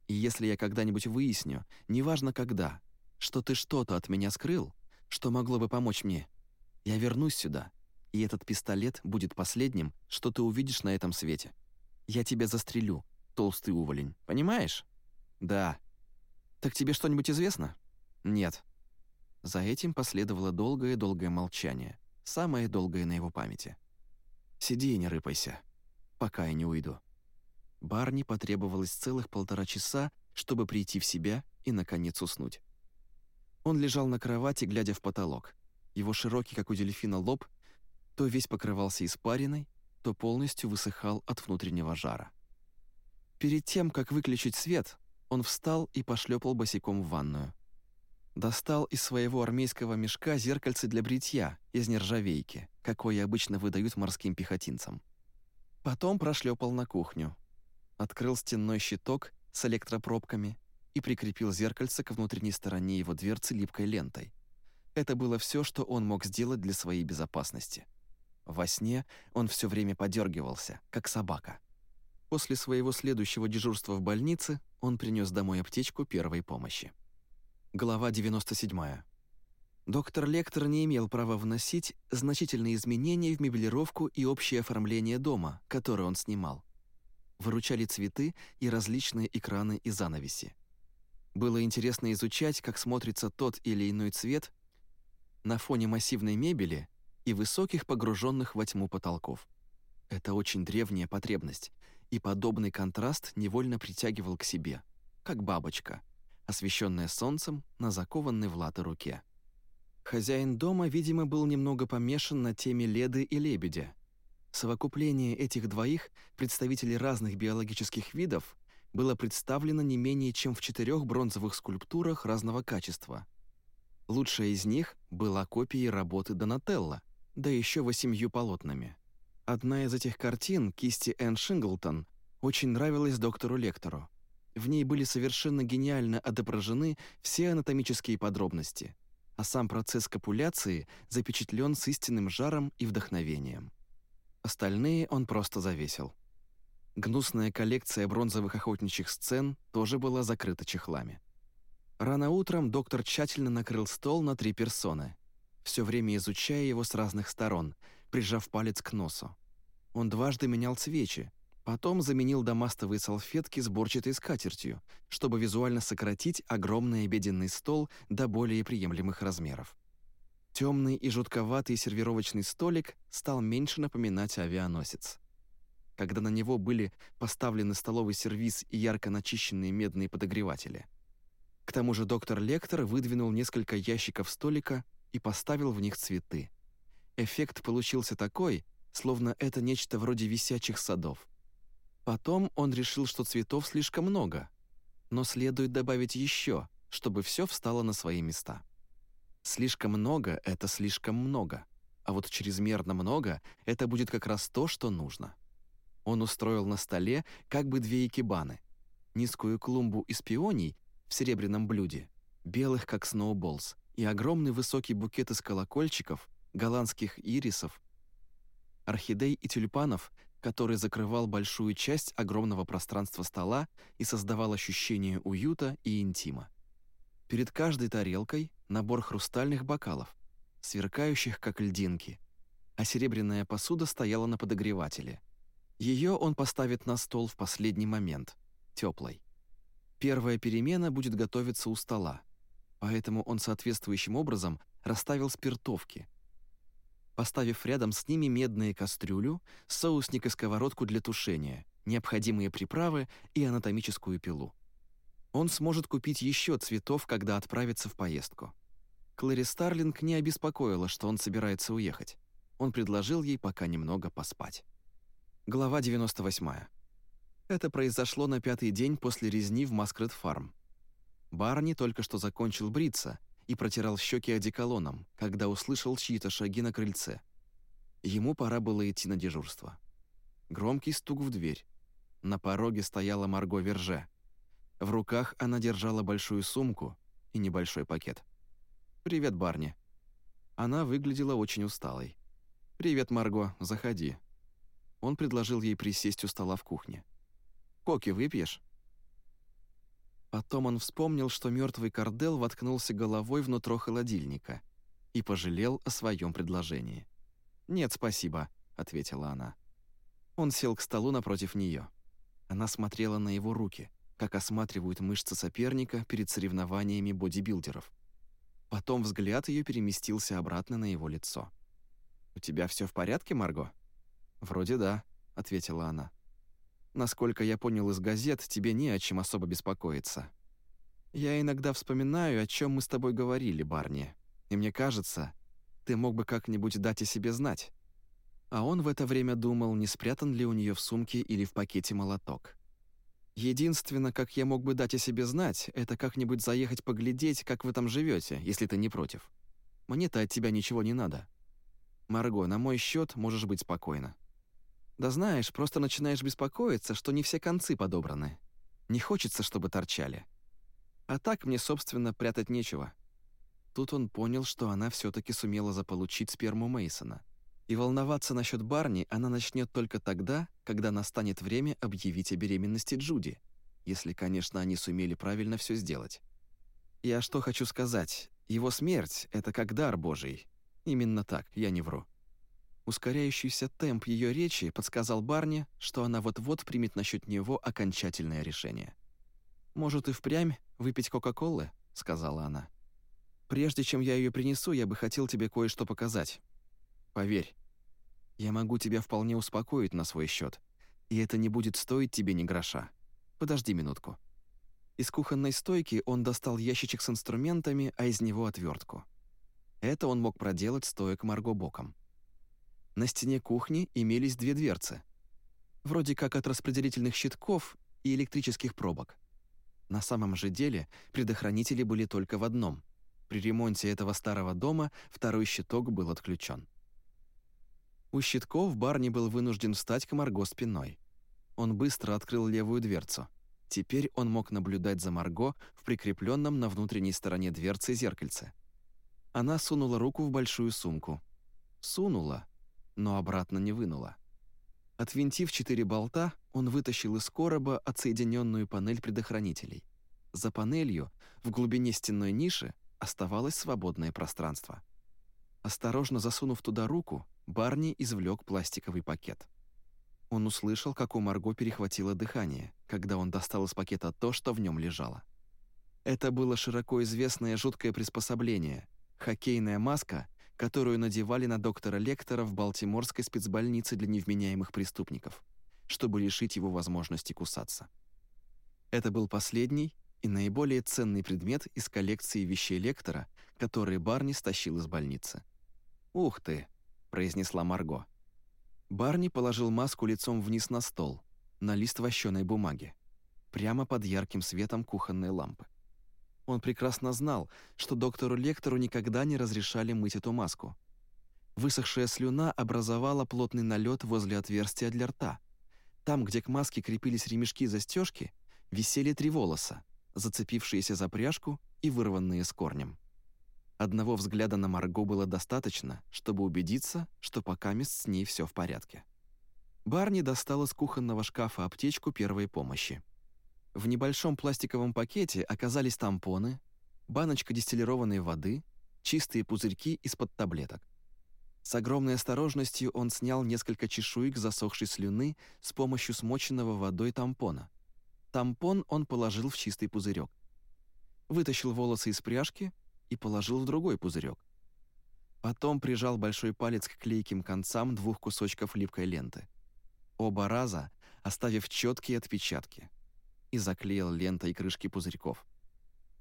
И если я когда-нибудь выясню, неважно когда, что ты что-то от меня скрыл, что могло бы помочь мне, я вернусь сюда, и этот пистолет будет последним, что ты увидишь на этом свете. Я тебя застрелю, толстый уволень, понимаешь? Да. Так тебе что-нибудь известно? Нет. За этим последовало долгое-долгое молчание, самое долгое на его памяти. Сиди и не рыпайся, пока я не уйду. Барни потребовалось целых полтора часа, чтобы прийти в себя и, наконец, уснуть. Он лежал на кровати, глядя в потолок. Его широкий, как у дельфина, лоб то весь покрывался испариной, то полностью высыхал от внутреннего жара. Перед тем, как выключить свет, он встал и пошлепал босиком в ванную. Достал из своего армейского мешка зеркальце для бритья из нержавейки, какое обычно выдают морским пехотинцам. Потом прошлепал на кухню. Открыл стенной щиток с электропробками и прикрепил зеркальце к внутренней стороне его дверцы липкой лентой. Это было все, что он мог сделать для своей безопасности. Во сне он все время подергивался, как собака. После своего следующего дежурства в больнице он принес домой аптечку первой помощи. Глава 97. Доктор Лектор не имел права вносить значительные изменения в меблировку и общее оформление дома, который он снимал. Выручали цветы и различные экраны и занавеси. Было интересно изучать, как смотрится тот или иной цвет на фоне массивной мебели и высоких погруженных во тьму потолков. Это очень древняя потребность, и подобный контраст невольно притягивал к себе, как бабочка, освещенная солнцем на закованной в латы руке. Хозяин дома, видимо, был немного помешан на теме Леды и Лебедя. Совокупление этих двоих, представителей разных биологических видов, было представлено не менее чем в четырех бронзовых скульптурах разного качества. Лучшая из них была копией работы Донателло, да еще восемью полотнами. Одна из этих картин, кисти Энн Шинглтон, очень нравилась доктору Лектору. В ней были совершенно гениально отображены все анатомические подробности, а сам процесс копуляции запечатлен с истинным жаром и вдохновением. Остальные он просто завесил. Гнусная коллекция бронзовых охотничьих сцен тоже была закрыта чехлами. Рано утром доктор тщательно накрыл стол на три персоны, все время изучая его с разных сторон, прижав палец к носу. Он дважды менял свечи, потом заменил домастовые салфетки сборчатой скатертью, чтобы визуально сократить огромный обеденный стол до более приемлемых размеров. Темный и жутковатый сервировочный столик стал меньше напоминать авианосец когда на него были поставлены столовый сервиз и ярко начищенные медные подогреватели. К тому же доктор Лектор выдвинул несколько ящиков столика и поставил в них цветы. Эффект получился такой, словно это нечто вроде висячих садов. Потом он решил, что цветов слишком много, но следует добавить еще, чтобы все встало на свои места. Слишком много — это слишком много, а вот чрезмерно много — это будет как раз то, что нужно. Он устроил на столе как бы две экибаны. Низкую клумбу из пионий в серебряном блюде, белых как сноуболс, и огромный высокий букет из колокольчиков, голландских ирисов, орхидей и тюльпанов, который закрывал большую часть огромного пространства стола и создавал ощущение уюта и интима. Перед каждой тарелкой набор хрустальных бокалов, сверкающих как льдинки, а серебряная посуда стояла на подогревателе – ее он поставит на стол в последний момент, теплой. Первая перемена будет готовиться у стола, поэтому он соответствующим образом расставил спиртовки, поставив рядом с ними медные кастрюлю, соусник и сковородку для тушения, необходимые приправы и анатомическую пилу. Он сможет купить еще цветов, когда отправится в поездку. Клэри Старлинг не обеспокоила, что он собирается уехать. Он предложил ей пока немного поспать. Глава 98. Это произошло на пятый день после резни в Маскрет Фарм. Барни только что закончил бриться и протирал щеки одеколоном, когда услышал чьи-то шаги на крыльце. Ему пора было идти на дежурство. Громкий стук в дверь. На пороге стояла Марго Верже. В руках она держала большую сумку и небольшой пакет. «Привет, Барни». Она выглядела очень усталой. «Привет, Марго, заходи», он предложил ей присесть у стола в кухне. «Коки выпьешь?» Потом он вспомнил, что мертвый Кардел воткнулся головой внутрь холодильника и пожалел о своем предложении. «Нет, спасибо», — ответила она. Он сел к столу напротив нее. Она смотрела на его руки, как осматривают мышцы соперника перед соревнованиями бодибилдеров. Потом взгляд ее переместился обратно на его лицо. «У тебя все в порядке, Марго?» «Вроде да», — ответила она. «Насколько я понял из газет, тебе не о чем особо беспокоиться. Я иногда вспоминаю, о чем мы с тобой говорили, Барни, и мне кажется, ты мог бы как-нибудь дать о себе знать». А он в это время думал, не спрятан ли у нее в сумке или в пакете молоток. «Единственное, как я мог бы дать о себе знать, это как-нибудь заехать поглядеть, как вы там живете, если ты не против. Мне-то от тебя ничего не надо. Марго, на мой счет можешь быть спокойна». Да знаешь, просто начинаешь беспокоиться, что не все концы подобраны. Не хочется, чтобы торчали. А так мне, собственно, прятать нечего. Тут он понял, что она все таки сумела заполучить сперму Мейсона. И волноваться насчет Барни она начнет только тогда, когда настанет время объявить о беременности Джуди, если, конечно, они сумели правильно все сделать. Я что хочу сказать, Его смерть — это как дар Божий. Именно так, я не вру. Ускоряющийся темп ее речи подсказал Барни, что она вот-вот примет насчет него окончательное решение. «Может, и впрямь выпить Кока-Колы?» — сказала она. «Прежде чем я ее принесу, я бы хотел тебе кое-что показать. Поверь, я могу тебя вполне успокоить на свой счет, и это не будет стоить тебе ни гроша. Подожди минутку». Из кухонной стойки он достал ящичек с инструментами, а из него отвертку. Это он мог проделать, стоя к Марго боком. На стене кухни имелись две дверцы. Вроде как от распределительных щитков и электрических пробок. На самом же деле предохранители были только в одном. При ремонте этого старого дома второй щиток был отключен. У щитков Барни был вынужден встать к Марго спиной. Он быстро открыл левую дверцу. Теперь он мог наблюдать за Марго в прикрепленном на внутренней стороне дверцы зеркальце. Она сунула руку в большую сумку. Сунула, но обратно не вынула. Отвинтив четыре болта, он вытащил из короба отсоединенную панель предохранителей. За панелью, в глубине стенной ниши, оставалось свободное пространство. Осторожно засунув туда руку, Барни извлек пластиковый пакет. Он услышал, как у Марго перехватило дыхание, когда он достал из пакета то, что в нем лежало. Это было широко известное жуткое приспособление — хоккейная маска, которую надевали на доктора Лектора в Балтиморской спецбольнице для невменяемых преступников, чтобы лишить его возможности кусаться. Это был последний и наиболее ценный предмет из коллекции вещей Лектора, которые Барни стащил из больницы. «Ух ты!» — произнесла Марго. Барни положил маску лицом вниз на стол, на лист вощеной бумаги, прямо под ярким светом кухонной лампы. Он прекрасно знал, что доктору Лектору никогда не разрешали мыть эту маску. Высохшая слюна образовала плотный налет возле отверстия для рта. Там, где к маске крепились ремешки застежки, висели три волоса, зацепившиеся за пряжку и вырванные с корнем. Одного взгляда на Марго было достаточно, чтобы убедиться, что пока мест с ней все в порядке. Барни достал из кухонного шкафа аптечку первой помощи. В небольшом пластиковом пакете оказались тампоны, баночка дистиллированной воды, чистые пузырьки из-под таблеток. С огромной осторожностью он снял несколько чешуек засохшей слюны с помощью смоченного водой тампона. Тампон он положил в чистый пузырек. Вытащил волосы из пряжки и положил в другой пузырек. Потом прижал большой палец к клейким концам двух кусочков липкой ленты. Оба раза оставив четкие отпечатки и заклеил лентой крышки пузырьков.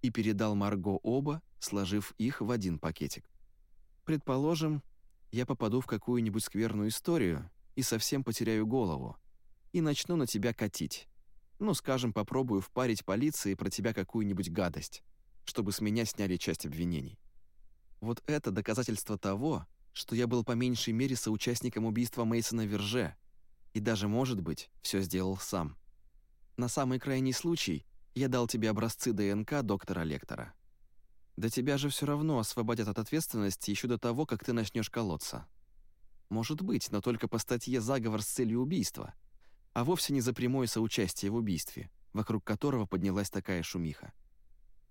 И передал Марго оба, сложив их в один пакетик. Предположим, я попаду в какую-нибудь скверную историю и совсем потеряю голову, и начну на тебя катить. Ну, скажем, попробую впарить полиции про тебя какую-нибудь гадость, чтобы с меня сняли часть обвинений. Вот это доказательство того, что я был по меньшей мере соучастником убийства Мейсона Верже, и даже, может быть, все сделал сам. На самый крайний случай я дал тебе образцы ДНК доктора Лектора. Да тебя же все равно освободят от ответственности еще до того, как ты начнешь колоться. Может быть, но только по статье «Заговор с целью убийства», а вовсе не за прямое соучастие в убийстве, вокруг которого поднялась такая шумиха.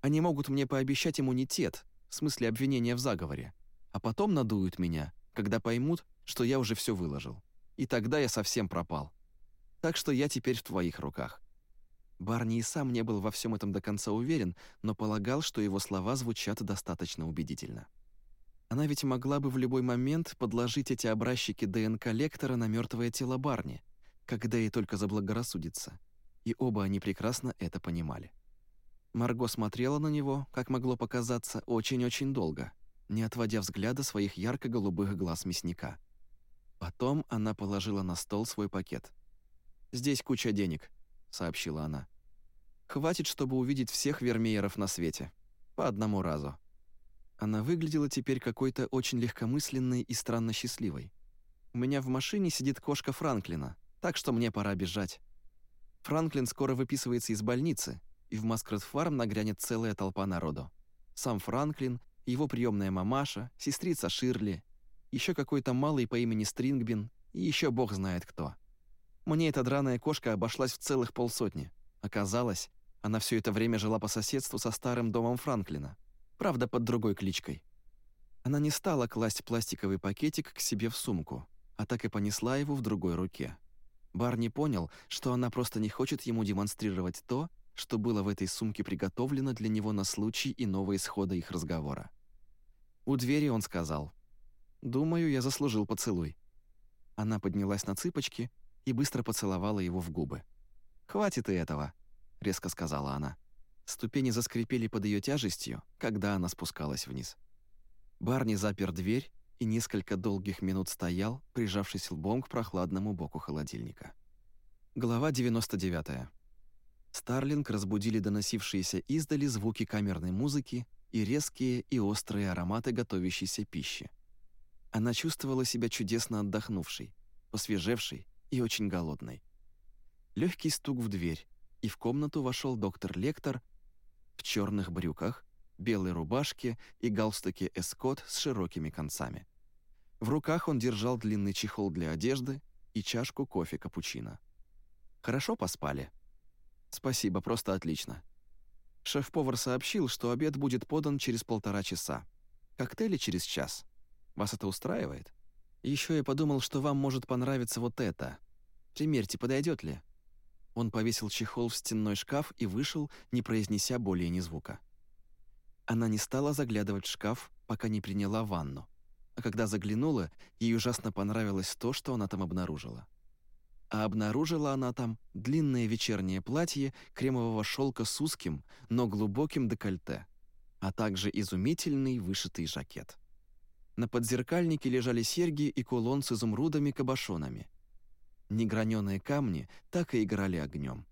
Они могут мне пообещать иммунитет, в смысле обвинения в заговоре, а потом надуют меня, когда поймут, что я уже все выложил. И тогда я совсем пропал. Так что я теперь в твоих руках. Барни и сам не был во всем этом до конца уверен, но полагал, что его слова звучат достаточно убедительно. Она ведь могла бы в любой момент подложить эти образчики ДНК лектора на мертвое тело Барни, когда ей только заблагорассудится. И оба они прекрасно это понимали. Марго смотрела на него, как могло показаться, очень-очень долго, не отводя взгляда своих ярко-голубых глаз мясника. Потом она положила на стол свой пакет. «Здесь куча денег», — сообщила она. «Хватит, чтобы увидеть всех вермееров на свете. По одному разу». Она выглядела теперь какой-то очень легкомысленной и странно счастливой. «У меня в машине сидит кошка Франклина, так что мне пора бежать». Франклин скоро выписывается из больницы, и в Маскрет-фарм нагрянет целая толпа народу. Сам Франклин, его приемная мамаша, сестрица Ширли, еще какой-то малый по имени Стрингбин и еще бог знает кто. Мне эта драная кошка обошлась в целых полсотни. Оказалось, она все это время жила по соседству со старым домом Франклина. правда, под другой кличкой. Она не стала класть пластиковый пакетик к себе в сумку, а так и понесла его в другой руке. Барни понял, что она просто не хочет ему демонстрировать то, что было в этой сумке приготовлено для него на случай иного исхода их разговора. У двери он сказал, «Думаю, я заслужил поцелуй». Она поднялась на цыпочки и быстро поцеловала его в губы. «Хватит и этого», — резко сказала она. Ступени заскрипели под ее тяжестью, когда она спускалась вниз. Барни запер дверь и несколько долгих минут стоял, прижавшись лбом к прохладному боку холодильника. Глава 99. Старлинг разбудили доносившиеся издали звуки камерной музыки и резкие и острые ароматы готовящейся пищи. Она чувствовала себя чудесно отдохнувшей, посвежевшей и очень голодной. Легкий стук в дверь, и в комнату вошел доктор Лектор в черных брюках, белой рубашке и галстуке эскот с широкими концами. В руках он держал длинный чехол для одежды и чашку кофе-капучино. «Хорошо поспали?» «Спасибо, просто отлично». Шеф-повар сообщил, что обед будет подан через полтора часа. Коктейли через час. Вас это устраивает? Еще я подумал, что вам может понравиться вот это. Примерьте, подойдет ли?» Он повесил чехол в стенной шкаф и вышел, не произнеся более ни звука. Она не стала заглядывать в шкаф, пока не приняла ванну. А когда заглянула, ей ужасно понравилось то, что она там обнаружила. А обнаружила она там длинное вечернее платье кремового шелка с узким, но глубоким декольте, а также изумительный вышитый жакет. На подзеркальнике лежали серьги и кулон с изумрудами-кабошонами. Неграненые камни так и играли огнем.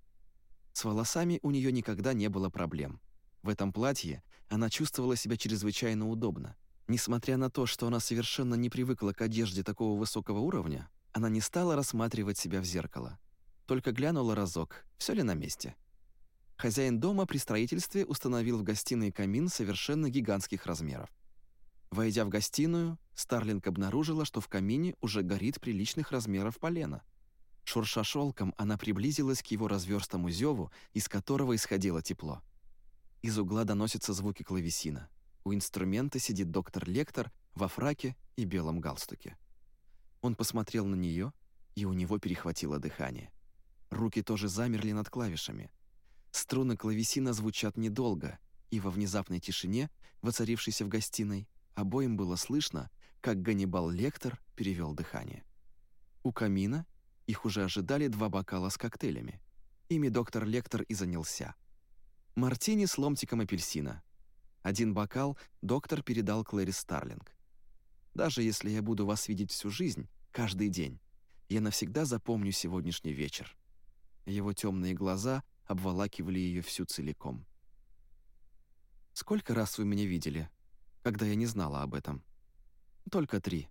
С волосами у нее никогда не было проблем. В этом платье она чувствовала себя чрезвычайно удобно. Несмотря на то, что она совершенно не привыкла к одежде такого высокого уровня, она не стала рассматривать себя в зеркало. Только глянула разок, все ли на месте. Хозяин дома при строительстве установил в гостиной камин совершенно гигантских размеров. Войдя в гостиную, Старлинг обнаружила, что в камине уже горит приличных размеров полено. Шурша шелком, она приблизилась к его разверстому зеву, из которого исходило тепло. Из угла доносятся звуки клавесина. У инструмента сидит доктор-лектор во фраке и белом галстуке. Он посмотрел на нее, и у него перехватило дыхание. Руки тоже замерли над клавишами. Струны клавесина звучат недолго, и во внезапной тишине, воцарившейся в гостиной, обоим было слышно, как Ганнибал Лектор перевел дыхание. У камина их уже ожидали два бокала с коктейлями. Ими доктор Лектор и занялся. Мартини с ломтиком апельсина. Один бокал доктор передал Клэри Старлинг. «Даже если я буду вас видеть всю жизнь, каждый день, я навсегда запомню сегодняшний вечер». Его темные глаза обволакивали ее всю целиком. «Сколько раз вы меня видели, когда я не знала об этом?» «Только три.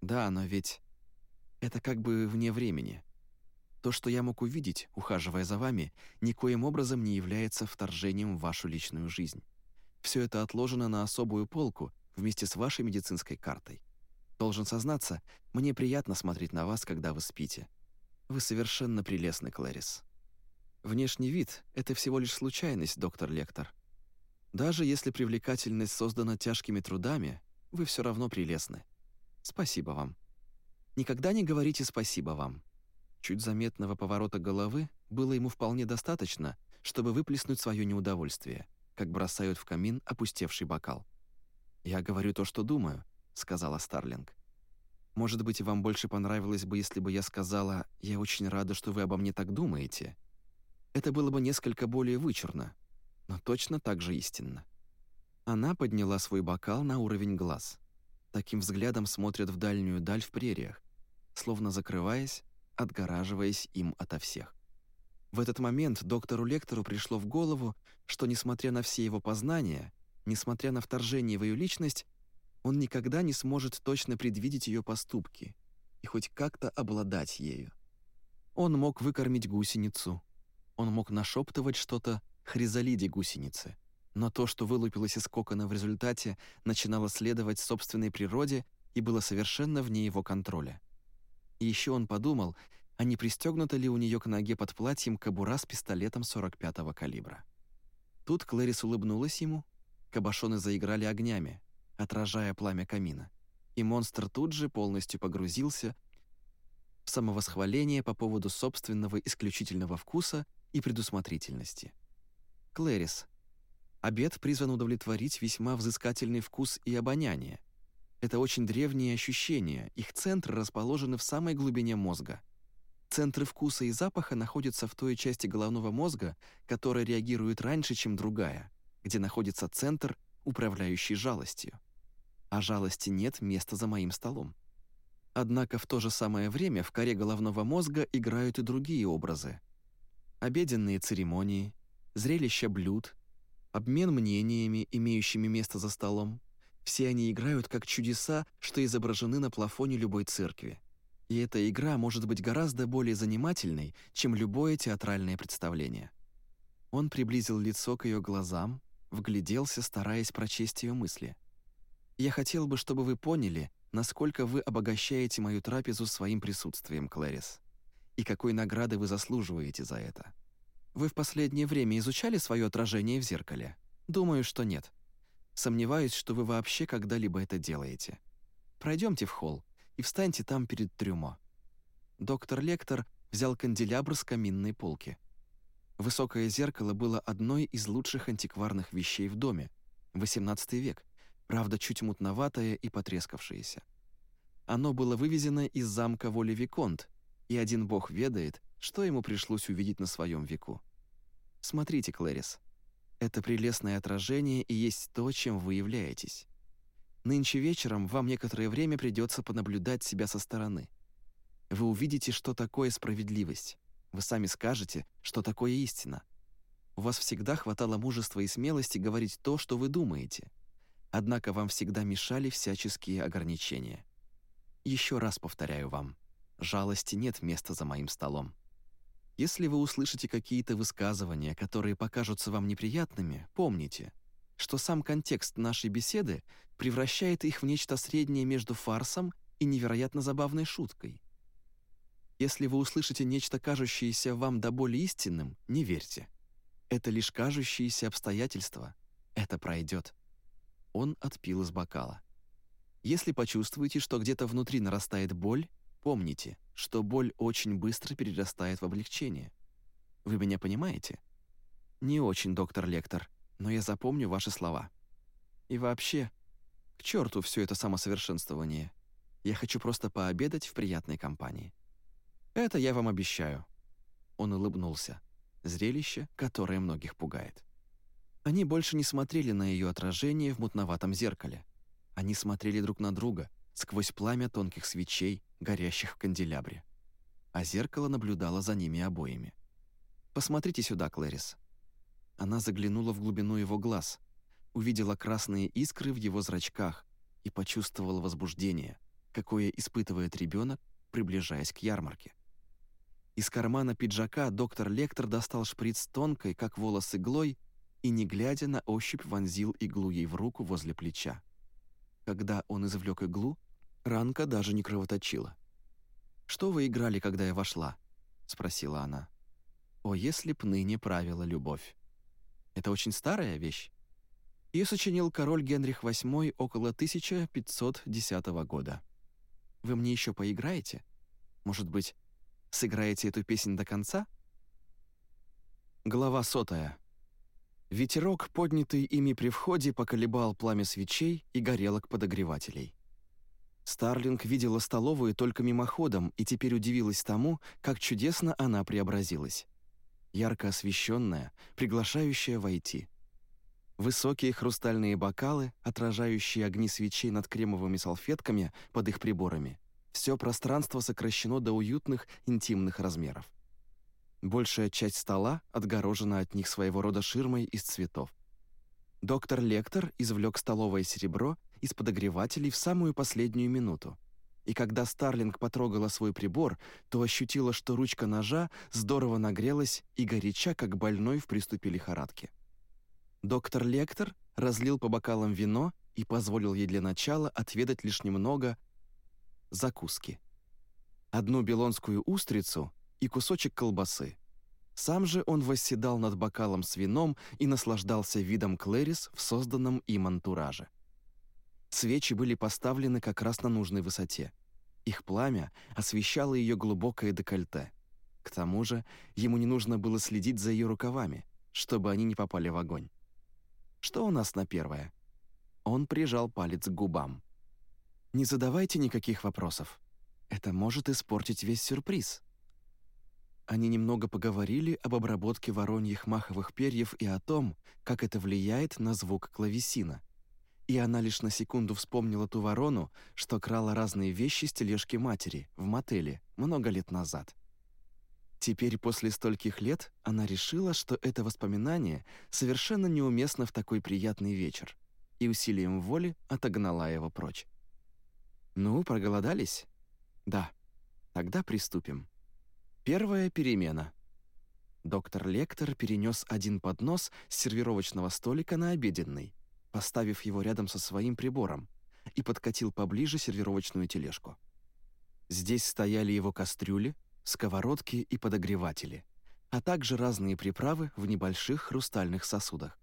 Да, но ведь это как бы вне времени. То, что я мог увидеть, ухаживая за вами, никоим образом не является вторжением в вашу личную жизнь. Все это отложено на особую полку вместе с вашей медицинской картой. Должен сознаться, мне приятно смотреть на вас, когда вы спите. Вы совершенно прелестны, Клэрис. Внешний вид — это всего лишь случайность, доктор Лектор. Даже если привлекательность создана тяжкими трудами, вы все равно прелестны. Спасибо вам. Никогда не говорите «спасибо вам». Чуть заметного поворота головы было ему вполне достаточно, чтобы выплеснуть свое неудовольствие, как бросают в камин опустевший бокал. «Я говорю то, что думаю», — сказала Старлинг. «Может быть, вам больше понравилось бы, если бы я сказала, я очень рада, что вы обо мне так думаете. Это было бы несколько более вычурно, но точно так же истинно». Она подняла свой бокал на уровень глаз. Таким взглядом смотрят в дальнюю даль в прериях, словно закрываясь, отгораживаясь им ото всех. В этот момент доктору Лектору пришло в голову, что, несмотря на все его познания, несмотря на вторжение в ее личность, он никогда не сможет точно предвидеть ее поступки и хоть как-то обладать ею. Он мог выкормить гусеницу, он мог нашептывать что-то хризалиде гусеницы, но то, что вылупилось из кокона в результате, начинало следовать собственной природе и было совершенно вне его контроля. И еще он подумал, а не пристегнута ли у нее к ноге под платьем кобура с пистолетом 45-го калибра. Тут Клэрис улыбнулась ему, Кабошоны заиграли огнями, отражая пламя камина, и монстр тут же полностью погрузился в самовосхваление по поводу собственного исключительного вкуса и предусмотрительности. Клэрис. Обед призван удовлетворить весьма взыскательный вкус и обоняние. Это очень древние ощущения, их центры расположены в самой глубине мозга. Центры вкуса и запаха находятся в той части головного мозга, которая реагирует раньше, чем другая, где находится центр, управляющий жалостью. А жалости нет места за моим столом. Однако в то же самое время в коре головного мозга играют и другие образы. Обеденные церемонии, зрелища блюд, обмен мнениями, имеющими место за столом. Все они играют как чудеса, что изображены на плафоне любой церкви. И эта игра может быть гораздо более занимательной, чем любое театральное представление. Он приблизил лицо к ее глазам, вгляделся, стараясь прочесть ее мысли. «Я хотел бы, чтобы вы поняли, насколько вы обогащаете мою трапезу своим присутствием, Клэрис, и какой награды вы заслуживаете за это. Вы в последнее время изучали свое отражение в зеркале? Думаю, что нет. Сомневаюсь, что вы вообще когда-либо это делаете. Пройдемте в холл и встаньте там перед трюмо». Доктор Лектор взял канделябр с каминной полки. Высокое зеркало было одной из лучших антикварных вещей в доме, XVIII век, правда, чуть мутноватое и потрескавшееся. Оно было вывезено из замка Воли Виконт, и один бог ведает, что ему пришлось увидеть на своем веку. Смотрите, Клэрис, это прелестное отражение и есть то, чем вы являетесь. Нынче вечером вам некоторое время придется понаблюдать себя со стороны. Вы увидите, что такое справедливость. Вы сами скажете, что такое истина. У вас всегда хватало мужества и смелости говорить то, что вы думаете — Однако вам всегда мешали всяческие ограничения. Еще раз повторяю вам, жалости нет места за моим столом. Если вы услышите какие-то высказывания, которые покажутся вам неприятными, помните, что сам контекст нашей беседы превращает их в нечто среднее между фарсом и невероятно забавной шуткой. Если вы услышите нечто, кажущееся вам до боли истинным, не верьте. Это лишь кажущиеся обстоятельства. Это пройдет. Он отпил из бокала. Если почувствуете, что где-то внутри нарастает боль, помните, что боль очень быстро перерастает в облегчение. Вы меня понимаете? Не очень, доктор Лектор, но я запомню ваши слова. И вообще, к черту все это самосовершенствование. Я хочу просто пообедать в приятной компании. Это я вам обещаю. Он улыбнулся. Зрелище, которое многих пугает. Они больше не смотрели на ее отражение в мутноватом зеркале. Они смотрели друг на друга сквозь пламя тонких свечей, горящих в канделябре. А зеркало наблюдало за ними обоими. «Посмотрите сюда, Клэрис». Она заглянула в глубину его глаз, увидела красные искры в его зрачках и почувствовала возбуждение, какое испытывает ребенок, приближаясь к ярмарке. Из кармана пиджака доктор Лектор достал шприц тонкой, как волос иглой, и, не глядя, на ощупь вонзил иглу ей в руку возле плеча. Когда он извлек иглу, ранка даже не кровоточила. «Что вы играли, когда я вошла?» — спросила она. «О, если б ныне правила любовь!» «Это очень старая вещь?» Ее сочинил король Генрих VIII около 1510 года. «Вы мне еще поиграете? Может быть, сыграете эту песнь до конца?» Глава сотая. Ветерок, поднятый ими при входе, поколебал пламя свечей и горелок подогревателей. Старлинг видела столовую только мимоходом и теперь удивилась тому, как чудесно она преобразилась. Ярко освещенная, приглашающая войти. Высокие хрустальные бокалы, отражающие огни свечей над кремовыми салфетками под их приборами. Все пространство сокращено до уютных интимных размеров. Большая часть стола отгорожена от них своего рода ширмой из цветов. Доктор Лектор извлек столовое серебро из подогревателей в самую последнюю минуту. И когда Старлинг потрогала свой прибор, то ощутила, что ручка ножа здорово нагрелась и горяча, как больной в приступе лихорадки. Доктор Лектор разлил по бокалам вино и позволил ей для начала отведать лишь немного закуски. Одну белонскую устрицу и кусочек колбасы. Сам же он восседал над бокалом с вином и наслаждался видом Клэрис в созданном им антураже. Свечи были поставлены как раз на нужной высоте. Их пламя освещало ее глубокое декольте. К тому же ему не нужно было следить за ее рукавами, чтобы они не попали в огонь. «Что у нас на первое?» Он прижал палец к губам. «Не задавайте никаких вопросов. Это может испортить весь сюрприз». Они немного поговорили об обработке вороньих маховых перьев и о том, как это влияет на звук клавесина. И она лишь на секунду вспомнила ту ворону, что крала разные вещи с тележки матери в мотеле много лет назад. Теперь, после стольких лет, она решила, что это воспоминание совершенно неуместно в такой приятный вечер, и усилием воли отогнала его прочь. «Ну, проголодались?» «Да. Тогда приступим». Первая перемена. Доктор Лектор перенес один поднос с сервировочного столика на обеденный, поставив его рядом со своим прибором, и подкатил поближе сервировочную тележку. Здесь стояли его кастрюли, сковородки и подогреватели, а также разные приправы в небольших хрустальных сосудах.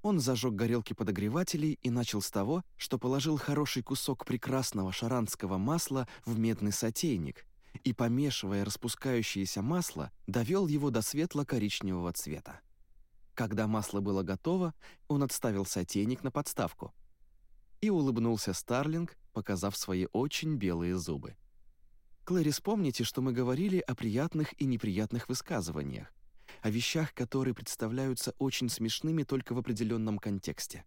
Он зажег горелки подогревателей и начал с того, что положил хороший кусок прекрасного шаранского масла в медный сотейник и, помешивая распускающееся масло, довел его до светло-коричневого цвета. Когда масло было готово, он отставил сотейник на подставку и улыбнулся Старлинг, показав свои очень белые зубы. Клэри, вспомните, что мы говорили о приятных и неприятных высказываниях, о вещах, которые представляются очень смешными только в определенном контексте.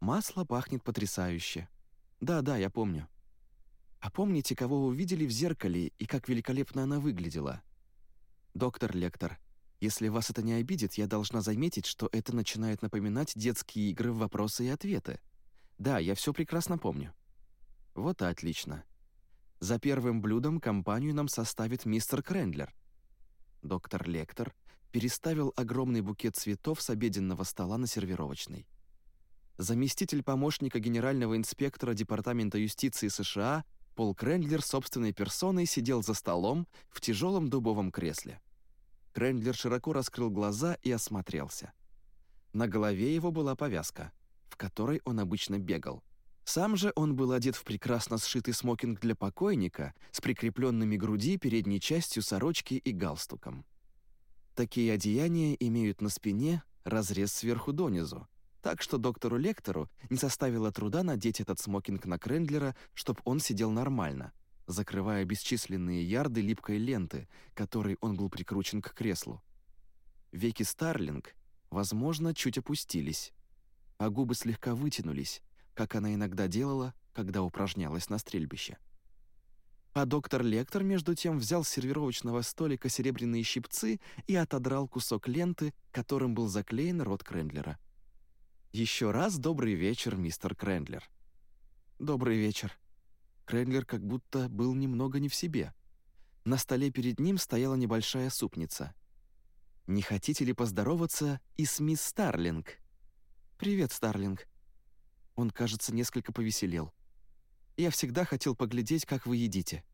Масло пахнет потрясающе. Да-да, я помню. А помните, кого вы видели в зеркале и как великолепно она выглядела? Доктор Лектор, если вас это не обидит, я должна заметить, что это начинает напоминать детские игры в вопросы и ответы. Да, я все прекрасно помню. Вот и отлично. За первым блюдом компанию нам составит мистер Крендлер. Доктор Лектор переставил огромный букет цветов с обеденного стола на сервировочный. Заместитель помощника генерального инспектора Департамента юстиции США Пол Крендлер собственной персоной сидел за столом в тяжелом дубовом кресле. Крендлер широко раскрыл глаза и осмотрелся. На голове его была повязка, в которой он обычно бегал. Сам же он был одет в прекрасно сшитый смокинг для покойника с прикрепленными груди передней частью сорочки и галстуком. Такие одеяния имеют на спине разрез сверху донизу, так что доктору Лектору не составило труда надеть этот смокинг на Крендлера, чтобы он сидел нормально, закрывая бесчисленные ярды липкой ленты, которой он был прикручен к креслу. Веки Старлинг, возможно, чуть опустились, а губы слегка вытянулись, как она иногда делала, когда упражнялась на стрельбище. А доктор Лектор, между тем, взял с сервировочного столика серебряные щипцы и отодрал кусок ленты, которым был заклеен рот Крендлера. «Еще раз добрый вечер, мистер Крендлер». «Добрый вечер». Крендлер как будто был немного не в себе. На столе перед ним стояла небольшая супница. «Не хотите ли поздороваться и с мисс Старлинг?» «Привет, Старлинг». Он, кажется, несколько повеселел. «Я всегда хотел поглядеть, как вы едите».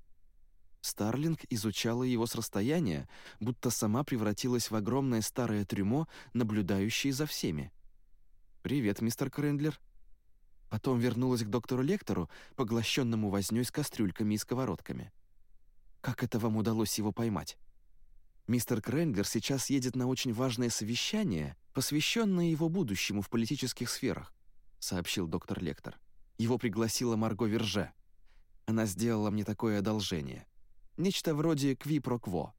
Старлинг изучала его с расстояния, будто сама превратилась в огромное старое трюмо, наблюдающее за всеми. «Привет, мистер Крендлер». Потом вернулась к доктору Лектору, поглощенному вознёй с кастрюльками и сковородками. «Как это вам удалось его поймать?» «Мистер Крендлер сейчас едет на очень важное совещание, посвященное его будущему в политических сферах», сообщил доктор Лектор. «Его пригласила Марго Верже. Она сделала мне такое одолжение. Нечто вроде кви-про-кво.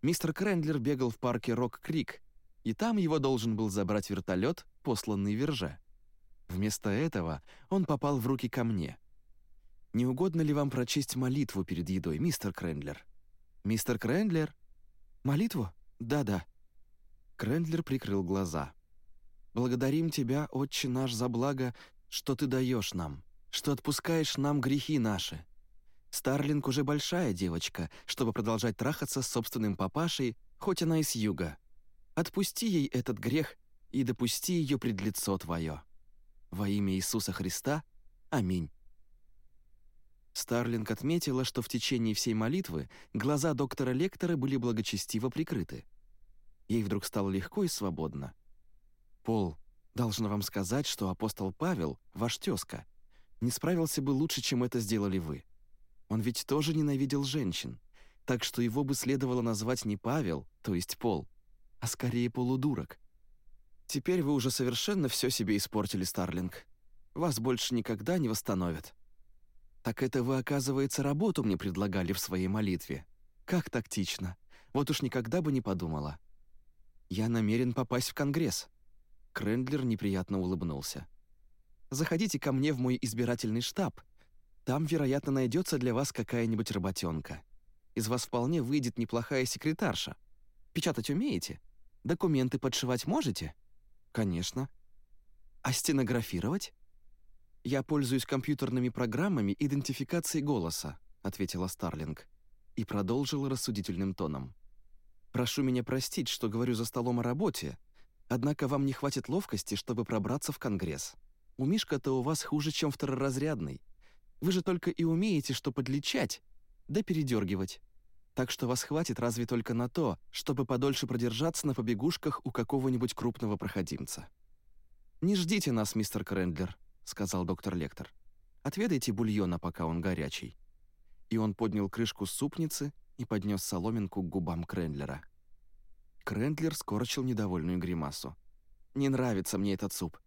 Мистер Крендлер бегал в парке Рок-Крик, и там его должен был забрать вертолет, посланный Верже. Вместо этого он попал в руки ко мне. «Не угодно ли вам прочесть молитву перед едой, мистер Крендлер?» «Мистер Крендлер?» «Молитву? Да-да». Крендлер прикрыл глаза. «Благодарим Тебя, Отче наш, за благо, что Ты даешь нам, что отпускаешь нам грехи наши. Старлинг уже большая девочка, чтобы продолжать трахаться с собственным папашей, хоть она и с юга. Отпусти ей этот грех и допусти ее пред лицо Твое. Во имя Иисуса Христа. Аминь». Старлинг отметила, что в течение всей молитвы глаза доктора Лектора были благочестиво прикрыты. Ей вдруг стало легко и свободно. «Пол, должна вам сказать, что апостол Павел, ваш тезка, не справился бы лучше, чем это сделали вы. Он ведь тоже ненавидел женщин, так что его бы следовало назвать не Павел, то есть Пол, а скорее полудурок. Теперь вы уже совершенно все себе испортили, Старлинг. Вас больше никогда не восстановят. Так это вы, оказывается, работу мне предлагали в своей молитве. Как тактично. Вот уж никогда бы не подумала. Я намерен попасть в Конгресс. Крендлер неприятно улыбнулся. Заходите ко мне в мой избирательный штаб. Там, вероятно, найдется для вас какая-нибудь работенка. Из вас вполне выйдет неплохая секретарша. Печатать умеете? Документы подшивать можете? Конечно. А стенографировать? Я пользуюсь компьютерными программами идентификации голоса, ответила Старлинг и продолжила рассудительным тоном. Прошу меня простить, что говорю за столом о работе, однако вам не хватит ловкости, чтобы пробраться в Конгресс. У Мишка-то у вас хуже, чем второразрядный. Вы же только и умеете, что подлечать, да передергивать. Так что вас хватит разве только на то, чтобы подольше продержаться на побегушках у какого-нибудь крупного проходимца. «Не ждите нас, мистер Крендлер», — сказал доктор Лектор. «Отведайте бульона, пока он горячий». И он поднял крышку супницы и поднес соломинку к губам Крендлера. Крендлер скорчил недовольную гримасу. «Не нравится мне этот суп».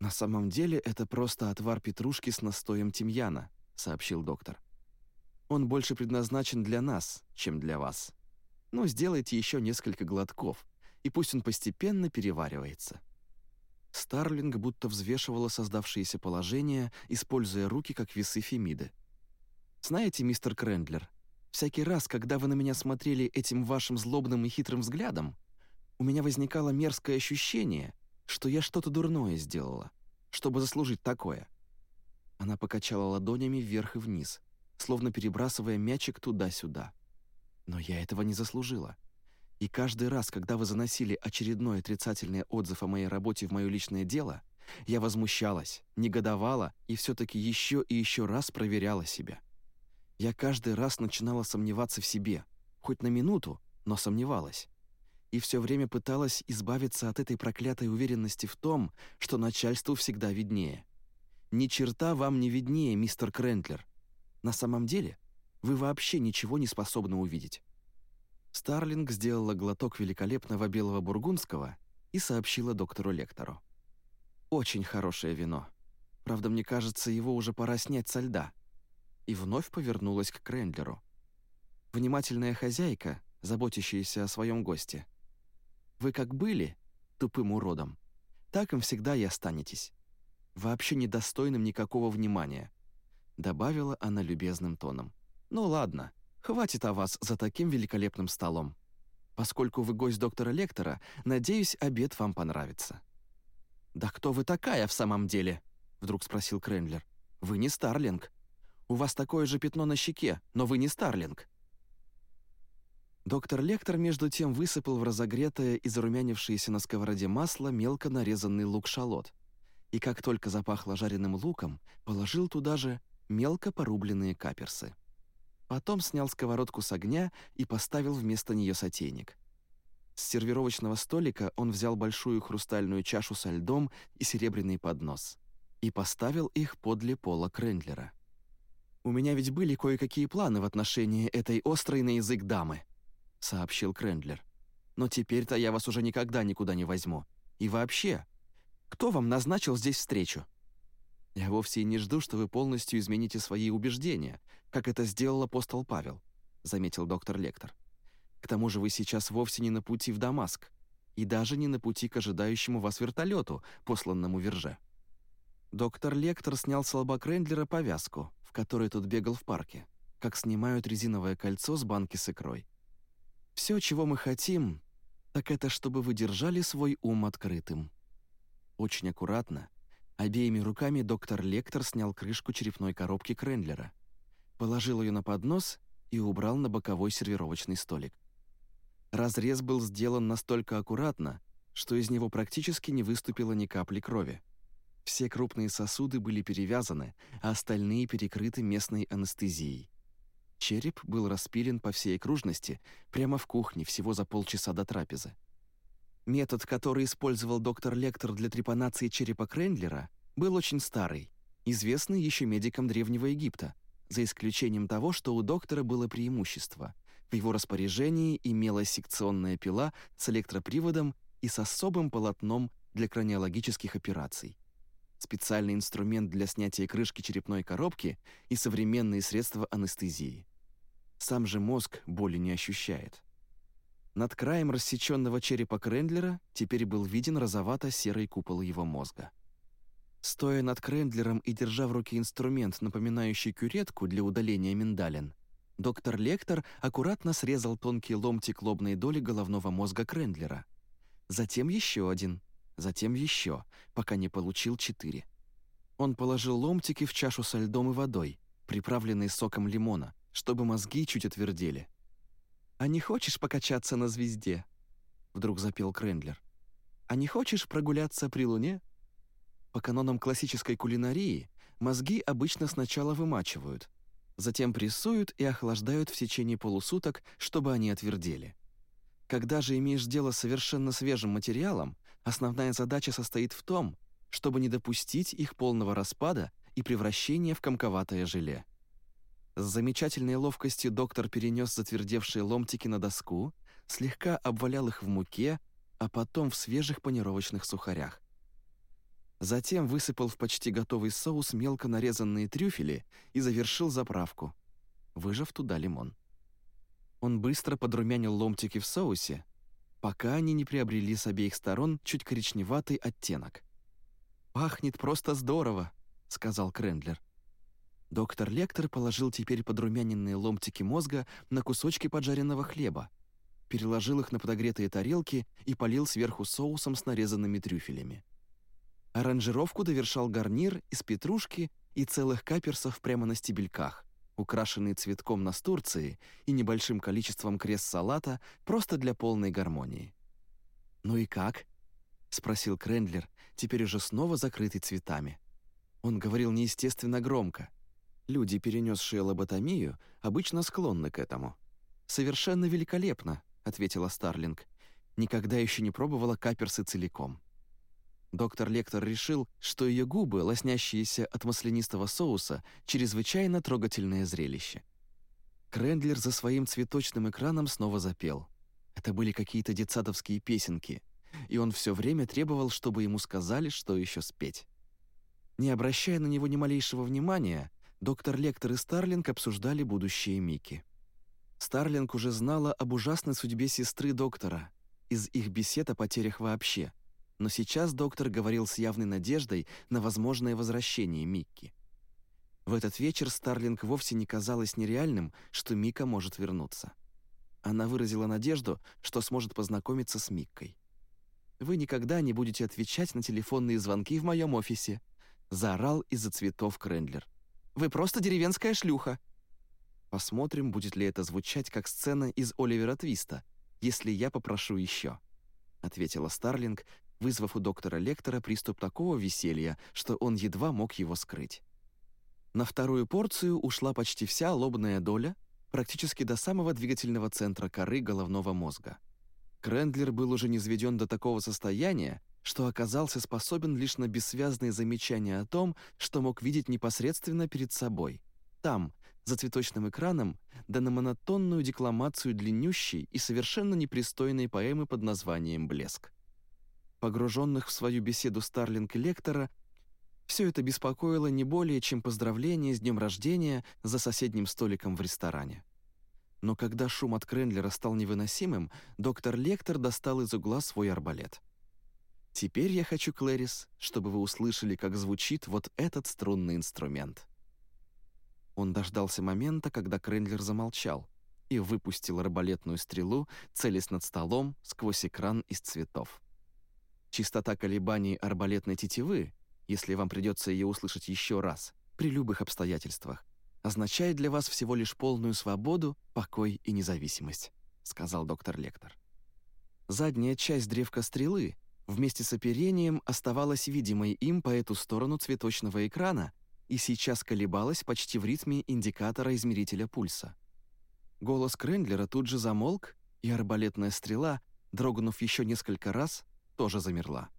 «На самом деле это просто отвар петрушки с настоем тимьяна», — сообщил доктор. Он больше предназначен для нас, чем для вас. Но сделайте еще несколько глотков, и пусть он постепенно переваривается». Старлинг будто взвешивала создавшееся положение, используя руки как весы Фемиды. «Знаете, мистер Крендлер, всякий раз, когда вы на меня смотрели этим вашим злобным и хитрым взглядом, у меня возникало мерзкое ощущение, что я что-то дурное сделала, чтобы заслужить такое». Она покачала ладонями вверх и вниз – словно перебрасывая мячик туда-сюда. Но я этого не заслужила. И каждый раз, когда вы заносили очередной отрицательный отзыв о моей работе в мое личное дело, я возмущалась, негодовала и все-таки еще и еще раз проверяла себя. Я каждый раз начинала сомневаться в себе, хоть на минуту, но сомневалась. И все время пыталась избавиться от этой проклятой уверенности в том, что начальству всегда виднее. Ни черта вам не виднее, мистер Крентлер. На самом деле, вы вообще ничего не способны увидеть». Старлинг сделала глоток великолепного белого бургундского и сообщила доктору Лектору. «Очень хорошее вино. Правда, мне кажется, его уже пора снять со льда». И вновь повернулась к Крендлеру. Внимательная хозяйка, заботящаяся о своем госте. «Вы как были тупым уродом, так им всегда и останетесь. Вообще недостойным никакого внимания добавила она любезным тоном. «Ну ладно, хватит о вас за таким великолепным столом. Поскольку вы гость доктора Лектора, надеюсь, обед вам понравится». «Да кто вы такая в самом деле?» — вдруг спросил Крендлер. «Вы не Старлинг. У вас такое же пятно на щеке, но вы не Старлинг». Доктор Лектор между тем высыпал в разогретое и зарумянившееся на сковороде масло мелко нарезанный лук-шалот. И как только запахло жареным луком, положил туда же мелко порубленные каперсы. Потом снял сковородку с огня и поставил вместо нее сотейник. С сервировочного столика он взял большую хрустальную чашу со льдом и серебряный поднос и поставил их подле пола Крендлера. «У меня ведь были кое-какие планы в отношении этой острой на язык дамы», — сообщил Крендлер. «Но теперь-то я вас уже никогда никуда не возьму. И вообще, кто вам назначил здесь встречу?» Я вовсе и не жду, что вы полностью измените свои убеждения, как это сделал апостол Павел», — заметил доктор Лектор. «К тому же вы сейчас вовсе не на пути в Дамаск, и даже не на пути к ожидающему вас вертолету, посланному Верже». Доктор Лектор снял с лоба Крендлера повязку, в которой тот бегал в парке, как снимают резиновое кольцо с банки с икрой. «Все, чего мы хотим, так это чтобы вы держали свой ум открытым». Очень аккуратно, Обеими руками доктор Лектор снял крышку черепной коробки Крендлера, положил ее на поднос и убрал на боковой сервировочный столик. Разрез был сделан настолько аккуратно, что из него практически не выступило ни капли крови. Все крупные сосуды были перевязаны, а остальные перекрыты местной анестезией. Череп был распилен по всей окружности, прямо в кухне, всего за полчаса до трапезы. Метод, который использовал доктор Лектор для трепанации черепа Крендлера, был очень старый, известный еще медикам Древнего Египта, за исключением того, что у доктора было преимущество. В его распоряжении имелась секционная пила с электроприводом и с особым полотном для краниологических операций. Специальный инструмент для снятия крышки черепной коробки и современные средства анестезии. Сам же мозг боли не ощущает. Над краем рассеченного черепа Крендлера теперь был виден розовато-серый купол его мозга. Стоя над Крендлером и держа в руке инструмент, напоминающий кюретку для удаления миндалин, доктор Лектор аккуратно срезал тонкий ломтик лобной доли головного мозга Крендлера. Затем еще один, затем еще, пока не получил четыре. Он положил ломтики в чашу со льдом и водой, приправленной соком лимона, чтобы мозги чуть отвердели. «А не хочешь покачаться на звезде?» Вдруг запел Крендлер. «А не хочешь прогуляться при луне?» По канонам классической кулинарии мозги обычно сначала вымачивают, затем прессуют и охлаждают в течение полусуток, чтобы они отвердели. Когда же имеешь дело с совершенно свежим материалом, основная задача состоит в том, чтобы не допустить их полного распада и превращения в комковатое желе. С замечательной ловкостью доктор перенес затвердевшие ломтики на доску, слегка обвалял их в муке, а потом в свежих панировочных сухарях. Затем высыпал в почти готовый соус мелко нарезанные трюфели и завершил заправку, выжав туда лимон. Он быстро подрумянил ломтики в соусе, пока они не приобрели с обеих сторон чуть коричневатый оттенок. «Пахнет просто здорово», — сказал Крендлер. Доктор Лектор положил теперь подрумяненные ломтики мозга на кусочки поджаренного хлеба, переложил их на подогретые тарелки и полил сверху соусом с нарезанными трюфелями. Аранжировку довершал гарнир из петрушки и целых каперсов прямо на стебельках, украшенный цветком настурции и небольшим количеством крест-салата просто для полной гармонии. «Ну и как?» — спросил Крендлер, теперь уже снова закрытый цветами. Он говорил неестественно громко — Люди, перенесшие лоботомию, обычно склонны к этому. «Совершенно великолепно», — ответила Старлинг. «Никогда еще не пробовала каперсы целиком». Доктор Лектор решил, что ее губы, лоснящиеся от маслянистого соуса, чрезвычайно трогательное зрелище. Крендлер за своим цветочным экраном снова запел. Это были какие-то детсадовские песенки, и он все время требовал, чтобы ему сказали, что еще спеть. Не обращая на него ни малейшего внимания, доктор Лектор и Старлинг обсуждали будущее Мики. Старлинг уже знала об ужасной судьбе сестры доктора, из их бесед о потерях вообще, но сейчас доктор говорил с явной надеждой на возможное возвращение Микки. В этот вечер Старлинг вовсе не казалось нереальным, что Мика может вернуться. Она выразила надежду, что сможет познакомиться с Миккой. «Вы никогда не будете отвечать на телефонные звонки в моем офисе», заорал из-за цветов Крендлер. Вы просто деревенская шлюха». Посмотрим, будет ли это звучать как сцена из Оливера Твиста, если я попрошу еще, ответила Старлинг, вызвав у доктора Лектора приступ такого веселья, что он едва мог его скрыть. На вторую порцию ушла почти вся лобная доля, практически до самого двигательного центра коры головного мозга. Крендлер был уже низведен до такого состояния, что оказался способен лишь на бессвязные замечания о том, что мог видеть непосредственно перед собой. Там, за цветочным экраном, да на монотонную декламацию длиннющей и совершенно непристойной поэмы под названием «Блеск». Погруженных в свою беседу Старлинг и Лектора все это беспокоило не более, чем поздравление с днем рождения за соседним столиком в ресторане. Но когда шум от Крендлера стал невыносимым, доктор Лектор достал из угла свой арбалет. Теперь я хочу, Клэрис, чтобы вы услышали, как звучит вот этот струнный инструмент». Он дождался момента, когда Крендлер замолчал, и выпустил арбалетную стрелу, целясь над столом сквозь экран из цветов. Частота колебаний арбалетной тетивы, если вам придется ее услышать еще раз, при любых обстоятельствах, означает для вас всего лишь полную свободу, покой и независимость», — сказал доктор Лектор. Задняя часть древка стрелы вместе с оперением оставалась видимой им по эту сторону цветочного экрана и сейчас колебалась почти в ритме индикатора измерителя пульса. Голос Крендлера тут же замолк, и арбалетная стрела, дрогнув еще несколько раз, тоже замерла.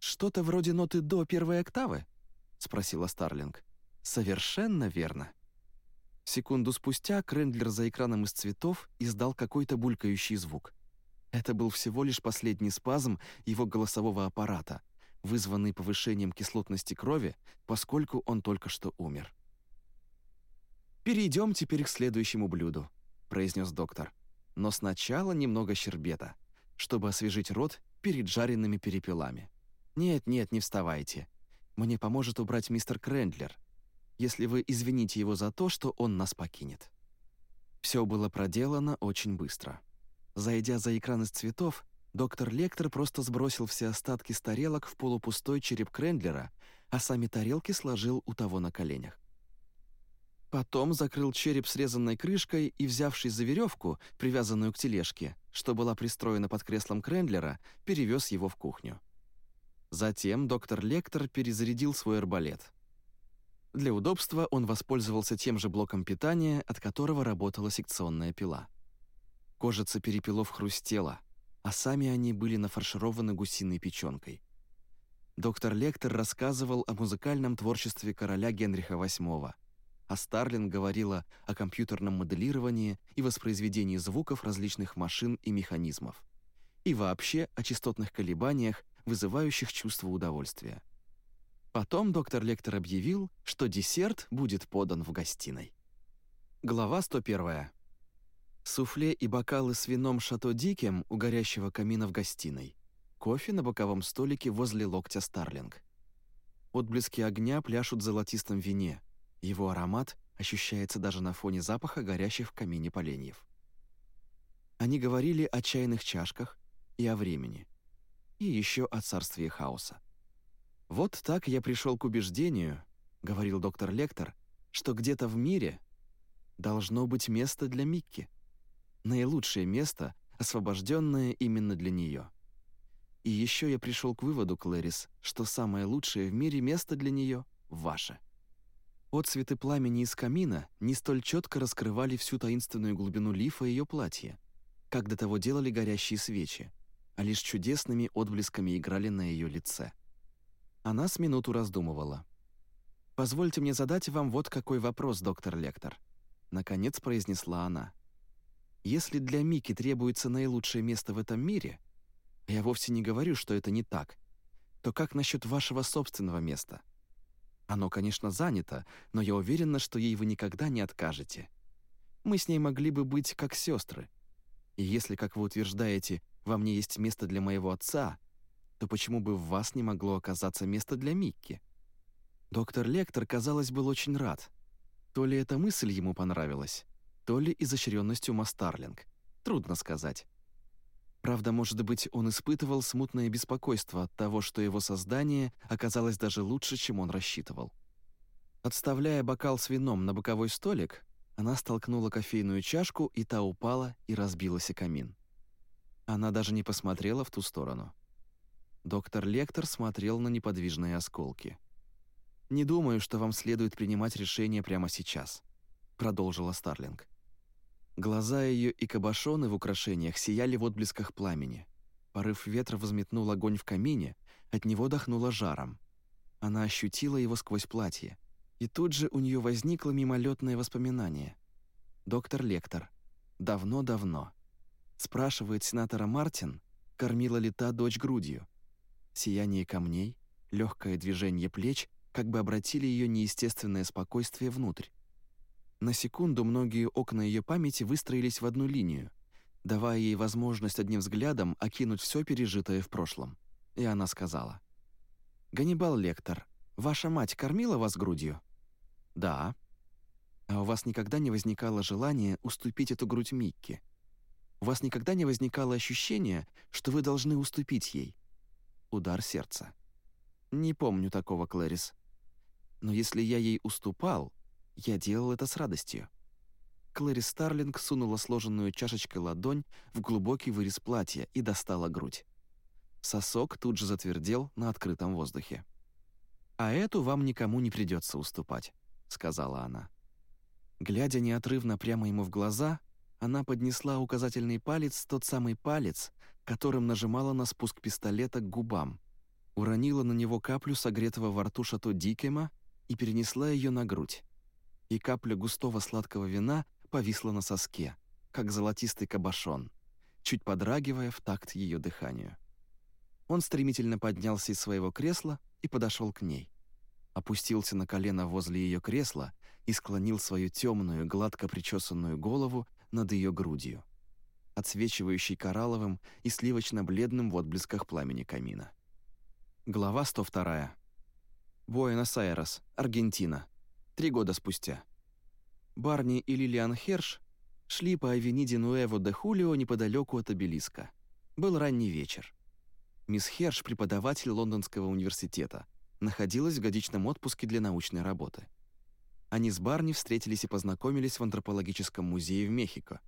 «Что-то вроде ноты до первой октавы?» — спросила Старлинг. «Совершенно верно». Секунду спустя Крендлер за экраном из цветов издал какой-то булькающий звук. Это был всего лишь последний спазм его голосового аппарата, вызванный повышением кислотности крови, поскольку он только что умер. «Перейдем теперь к следующему блюду», — произнес доктор. «Но сначала немного щербета, чтобы освежить рот перед жареными перепелами. Нет, нет, не вставайте. Мне поможет убрать мистер Крендлер, если вы извините его за то, что он нас покинет». Все было проделано очень быстро. Зайдя за экран из цветов, доктор Лектор просто сбросил все остатки с тарелок в полупустой череп Крендлера, а сами тарелки сложил у того на коленях. Потом закрыл череп срезанной крышкой и, взявшись за веревку, привязанную к тележке, что была пристроена под креслом Крендлера, перевез его в кухню. Затем доктор Лектор перезарядил свой арбалет. Для удобства он воспользовался тем же блоком питания, от которого работала секционная пила. Кожица перепелов хрустела, а сами они были нафаршированы гусиной печенкой. Доктор Лектор рассказывал о музыкальном творчестве короля Генриха VIII, а Старлин говорила о компьютерном моделировании и воспроизведении звуков различных машин и механизмов, и вообще о частотных колебаниях, вызывающих чувство удовольствия. Потом доктор Лектор объявил, что десерт будет подан в гостиной. Глава 101. Суфле и бокалы с вином «Шато Дикем» у горящего камина в гостиной. Кофе на боковом столике возле локтя Старлинг. Отблески огня пляшут в золотистом вине. Его аромат ощущается даже на фоне запаха горящих в камине поленьев. Они говорили о чайных чашках и о времени. И еще о царстве хаоса. «Вот так я пришел к убеждению», — говорил доктор Лектор, «что где-то в мире должно быть место для Микки» наилучшее место, освобожденное именно для нее. И еще я пришел к выводу, Клэрис, что самое лучшее в мире место для нее — ваше. Отцветы пламени из камина не столь четко раскрывали всю таинственную глубину лифа ее платья, как до того делали горящие свечи, а лишь чудесными отблесками играли на ее лице. Она с минуту раздумывала. «Позвольте мне задать вам вот какой вопрос, доктор Лектор», — наконец произнесла она. Если для Мики требуется наилучшее место в этом мире, я вовсе не говорю, что это не так, то как насчет вашего собственного места? Оно, конечно, занято, но я уверена, что ей вы никогда не откажете. Мы с ней могли бы быть как сестры. И если, как вы утверждаете, во мне есть место для моего отца, то почему бы в вас не могло оказаться место для Микки? Доктор Лектор, казалось, был очень рад. То ли эта мысль ему понравилась, то ли изощренностью Мастарлинг. Трудно сказать. Правда, может быть, он испытывал смутное беспокойство от того, что его создание оказалось даже лучше, чем он рассчитывал. Отставляя бокал с вином на боковой столик, она столкнула кофейную чашку, и та упала и разбилась о камин. Она даже не посмотрела в ту сторону. Доктор Лектор смотрел на неподвижные осколки. «Не думаю, что вам следует принимать решение прямо сейчас», — продолжила Старлинг. Глаза ее и кабошоны в украшениях сияли в отблесках пламени. Порыв ветра взметнул огонь в камине, от него дохнуло жаром. Она ощутила его сквозь платье. И тут же у нее возникло мимолетное воспоминание. Доктор Лектор. Давно-давно. Спрашивает сенатора Мартин, кормила ли та дочь грудью. Сияние камней, легкое движение плеч как бы обратили ее неестественное спокойствие внутрь. На секунду многие окна ее памяти выстроились в одну линию, давая ей возможность одним взглядом окинуть все пережитое в прошлом. И она сказала. «Ганнибал Лектор, ваша мать кормила вас грудью?» «Да». «А у вас никогда не возникало желания уступить эту грудь Микки? У вас никогда не возникало ощущения, что вы должны уступить ей?» Удар сердца. «Не помню такого, Клэрис. Но если я ей уступал, я делал это с радостью. Клэри Старлинг сунула сложенную чашечкой ладонь в глубокий вырез платья и достала грудь. Сосок тут же затвердел на открытом воздухе. «А эту вам никому не придется уступать», — сказала она. Глядя неотрывно прямо ему в глаза, она поднесла указательный палец, тот самый палец, которым нажимала на спуск пистолета к губам, уронила на него каплю согретого во рту шато Дикема и перенесла ее на грудь. И капля густого сладкого вина повисла на соске, как золотистый кабошон, чуть подрагивая в такт ее дыханию. Он стремительно поднялся из своего кресла и подошел к ней. Опустился на колено возле ее кресла и склонил свою темную, гладко причесанную голову над ее грудью, отсвечивающей коралловым и сливочно-бледным в отблесках пламени камина. Глава 102. Буэнос-Айрес, Аргентина. Три года спустя. Барни и Лилиан Херш шли по авениде Нуэво де Хулио неподалеку от обелиска. Был ранний вечер. Мисс Херш, преподаватель Лондонского университета, находилась в годичном отпуске для научной работы. Они с Барни встретились и познакомились в антропологическом музее в Мехико.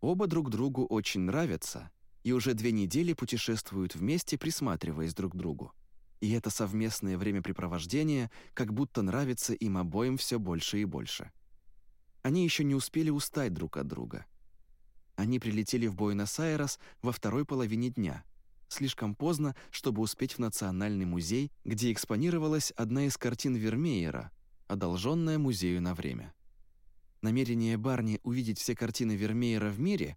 Оба друг другу очень нравятся и уже две недели путешествуют вместе, присматриваясь друг к другу. И это совместное времяпрепровождение как будто нравится им обоим все больше и больше. Они еще не успели устать друг от друга. Они прилетели в Буэнос-Айрес во второй половине дня, слишком поздно, чтобы успеть в Национальный музей, где экспонировалась одна из картин Вермеера, одолженная музею на время. Намерение Барни увидеть все картины Вермеера в мире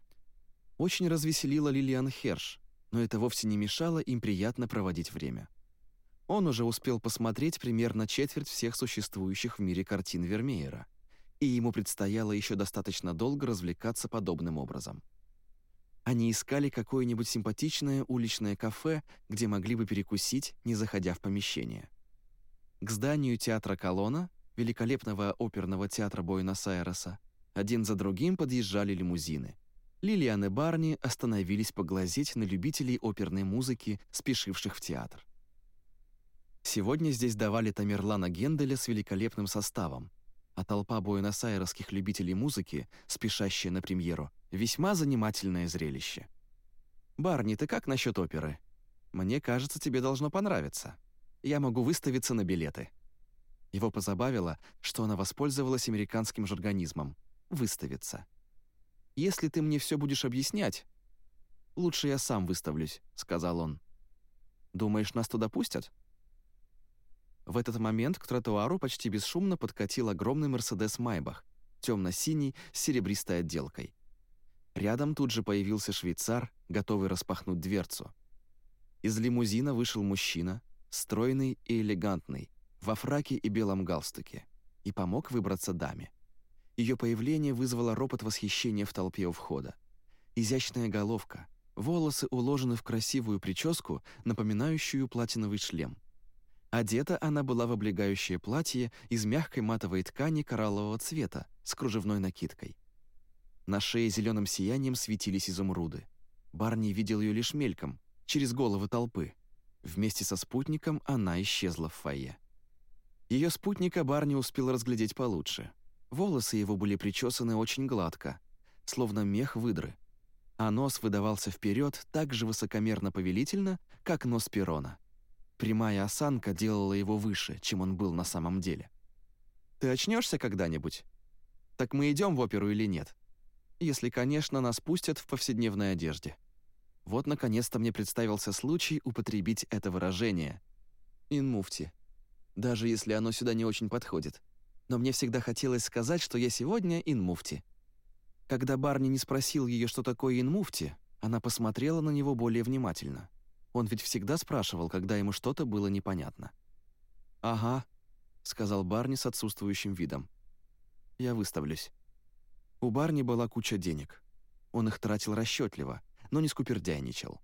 очень развеселило Лилиан Херш, но это вовсе не мешало им приятно проводить время. Он уже успел посмотреть примерно четверть всех существующих в мире картин Вермеера, и ему предстояло еще достаточно долго развлекаться подобным образом. Они искали какое-нибудь симпатичное уличное кафе, где могли бы перекусить, не заходя в помещение. К зданию театра Колона великолепного оперного театра Буэнос-Айреса, один за другим подъезжали лимузины. Лилиан и Барни остановились поглазеть на любителей оперной музыки, спешивших в театр. Сегодня здесь давали Тамерлана Генделя с великолепным составом, а толпа буэнос-айресских любителей музыки, спешащая на премьеру, весьма занимательное зрелище. «Барни, ты как насчет оперы? Мне кажется, тебе должно понравиться. Я могу выставиться на билеты». Его позабавило, что она воспользовалась американским жаргонизмом «выставиться». «Если ты мне все будешь объяснять...» «Лучше я сам выставлюсь», — сказал он. «Думаешь, нас туда пустят?» В этот момент к тротуару почти бесшумно подкатил огромный «Мерседес Майбах», темно-синий, с серебристой отделкой. Рядом тут же появился швейцар, готовый распахнуть дверцу. Из лимузина вышел мужчина, стройный и элегантный, во фраке и белом галстуке, и помог выбраться даме. Ее появление вызвало ропот восхищения в толпе у входа. Изящная головка, волосы уложены в красивую прическу, напоминающую платиновый шлем. Одета она была в облегающее платье из мягкой матовой ткани кораллового цвета с кружевной накидкой. На шее зеленым сиянием светились изумруды. Барни видел ее лишь мельком, через головы толпы. Вместе со спутником она исчезла в фойе. Ее спутника Барни успел разглядеть получше. Волосы его были причесаны очень гладко, словно мех выдры, а нос выдавался вперед так же высокомерно-повелительно, как нос Перона. Прямая осанка делала его выше, чем он был на самом деле. «Ты очнешься когда-нибудь? Так мы идем в оперу или нет? Если, конечно, нас пустят в повседневной одежде». Вот, наконец-то, мне представился случай употребить это выражение. «Инмуфти», даже если оно сюда не очень подходит. Но мне всегда хотелось сказать, что я сегодня инмуфти. Когда Барни не спросил ее, что такое инмуфти, она посмотрела на него более внимательно. Он ведь всегда спрашивал, когда ему что-то было непонятно. «Ага», — сказал Барни с отсутствующим видом. «Я выставлюсь». У Барни была куча денег. Он их тратил расчетливо, но не скупердяйничал.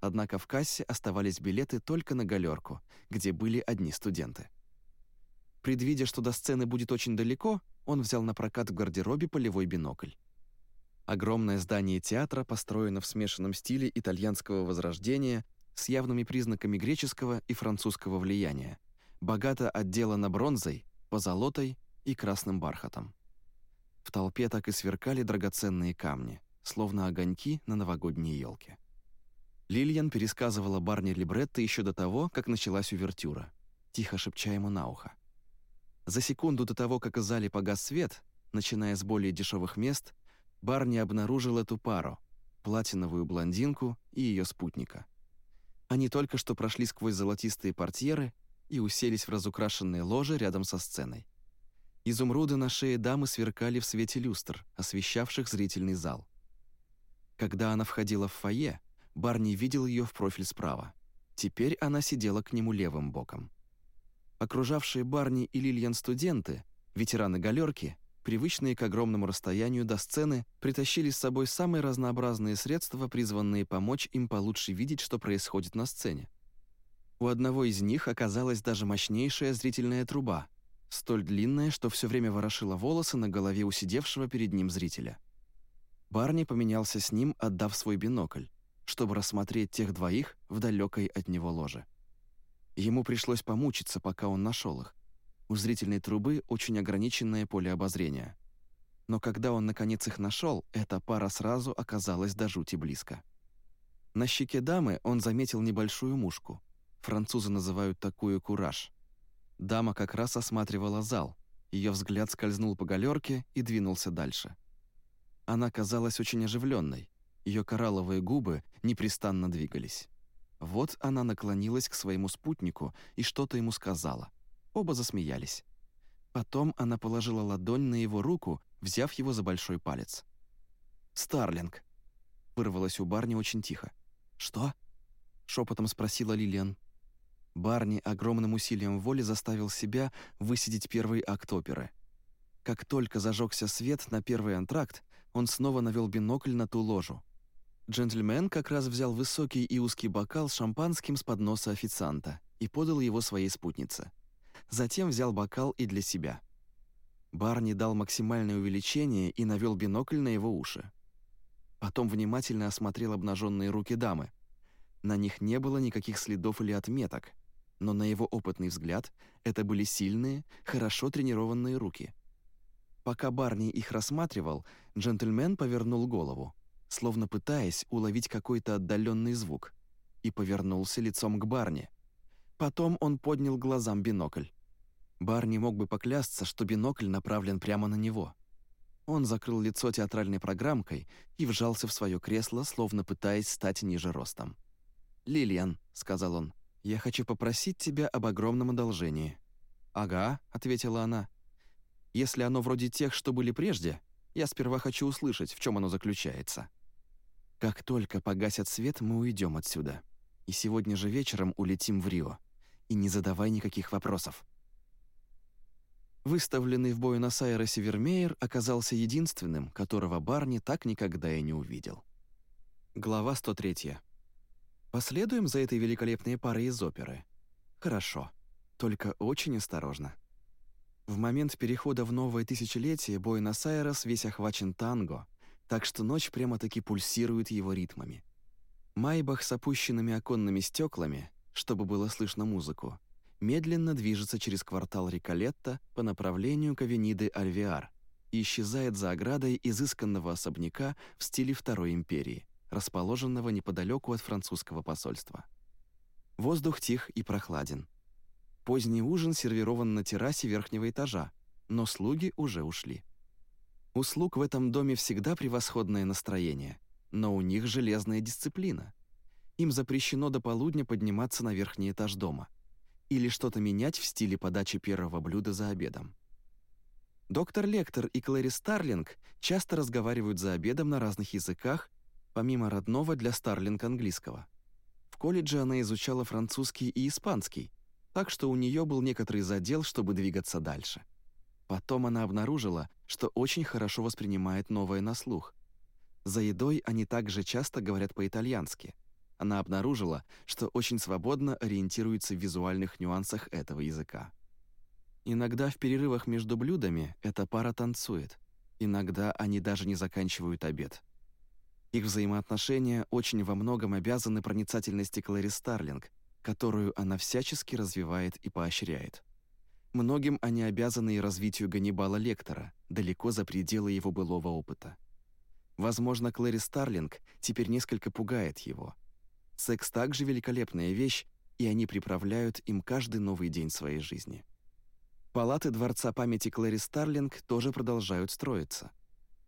Однако в кассе оставались билеты только на галерку, где были одни студенты. Предвидя, что до сцены будет очень далеко, он взял на прокат в гардеробе полевой бинокль. Огромное здание театра построено в смешанном стиле итальянского возрождения с явными признаками греческого и французского влияния, богато отделано бронзой, позолотой и красным бархатом. В толпе так и сверкали драгоценные камни, словно огоньки на новогодней елке. Лильян пересказывала Барни либретто еще до того, как началась увертюра, тихо шепча ему на ухо. За секунду до того, как из зале погас свет, начиная с более дешевых мест, Барни обнаружил эту пару — платиновую блондинку и ее спутника. Они только что прошли сквозь золотистые портьеры и уселись в разукрашенные ложи рядом со сценой. Изумруды на шее дамы сверкали в свете люстр, освещавших зрительный зал. Когда она входила в фойе, Барни видел ее в профиль справа. Теперь она сидела к нему левым боком. Окружавшие Барни и Лильян студенты, ветераны галерки, привычные к огромному расстоянию до сцены, притащили с собой самые разнообразные средства, призванные помочь им получше видеть, что происходит на сцене. У одного из них оказалась даже мощнейшая зрительная труба, столь длинная, что все время ворошила волосы на голове у сидевшего перед ним зрителя. Барни поменялся с ним, отдав свой бинокль, чтобы рассмотреть тех двоих в далекой от него ложе. Ему пришлось помучиться, пока он нашел их. У зрительной трубы очень ограниченное поле обозрения. Но когда он наконец их нашел, эта пара сразу оказалась до жути близко. На щеке дамы он заметил небольшую мушку. Французы называют такую кураж. Дама как раз осматривала зал. Ее взгляд скользнул по галерке и двинулся дальше. Она казалась очень оживленной. Ее коралловые губы непрестанно двигались. Вот она наклонилась к своему спутнику и что-то ему сказала. Оба засмеялись. Потом она положила ладонь на его руку, взяв его за большой палец. «Старлинг!» — вырвалось у Барни очень тихо. «Что?» — шепотом спросила Лилиан. Барни огромным усилием воли заставил себя высидеть первый акт оперы. Как только зажегся свет на первый антракт, он снова навел бинокль на ту ложу. Джентльмен как раз взял высокий и узкий бокал с шампанским с подноса официанта и подал его своей спутнице. Затем взял бокал и для себя. Барни дал максимальное увеличение и навел бинокль на его уши. Потом внимательно осмотрел обнаженные руки дамы. На них не было никаких следов или отметок, но на его опытный взгляд это были сильные, хорошо тренированные руки. Пока Барни их рассматривал, джентльмен повернул голову словно пытаясь уловить какой-то отдаленный звук, и повернулся лицом к Барни. Потом он поднял глазам бинокль. Барни мог бы поклясться, что бинокль направлен прямо на него. Он закрыл лицо театральной программкой и вжался в свое кресло, словно пытаясь стать ниже ростом. «Лилиан», — сказал он, — «я хочу попросить тебя об огромном одолжении». «Ага», — ответила она. «Если оно вроде тех, что были прежде, я сперва хочу услышать, в чем оно заключается». Как только погасят свет, мы уйдем отсюда. И сегодня же вечером улетим в Рио. И не задавай никаких вопросов. Выставленный в Буэнос-Айресе Вермеер оказался единственным, которого Барни так никогда и не увидел. Глава 103. Последуем за этой великолепной парой из оперы. Хорошо, только очень осторожно. В момент перехода в новое тысячелетие Буэнос-Айрес весь охвачен танго — так что ночь прямо-таки пульсирует его ритмами. Майбах с опущенными оконными стеклами, чтобы было слышно музыку, медленно движется через квартал Риколетто по направлению к авениды Альвиар и исчезает за оградой изысканного особняка в стиле Второй империи, расположенного неподалеку от французского посольства. Воздух тих и прохладен. Поздний ужин сервирован на террасе верхнего этажа, но слуги уже ушли. У слуг в этом доме всегда превосходное настроение, но у них железная дисциплина. Им запрещено до полудня подниматься на верхний этаж дома или что-то менять в стиле подачи первого блюда за обедом. Доктор Лектор и Клэри Старлинг часто разговаривают за обедом на разных языках, помимо родного для Старлинг английского. В колледже она изучала французский и испанский, так что у нее был некоторый задел, чтобы двигаться дальше. Потом она обнаружила, что очень хорошо воспринимает новое на слух. За едой они также часто говорят по-итальянски. Она обнаружила, что очень свободно ориентируется в визуальных нюансах этого языка. Иногда в перерывах между блюдами эта пара танцует. Иногда они даже не заканчивают обед. Их взаимоотношения очень во многом обязаны проницательности Клэри Старлинг, которую она всячески развивает и поощряет. Многим они обязаны и развитию Ганнибала Лектора, далеко за пределы его былого опыта. Возможно, Клэри Старлинг теперь несколько пугает его. Секс также великолепная вещь, и они приправляют им каждый новый день своей жизни. Палаты Дворца памяти Клэри Старлинг тоже продолжают строиться.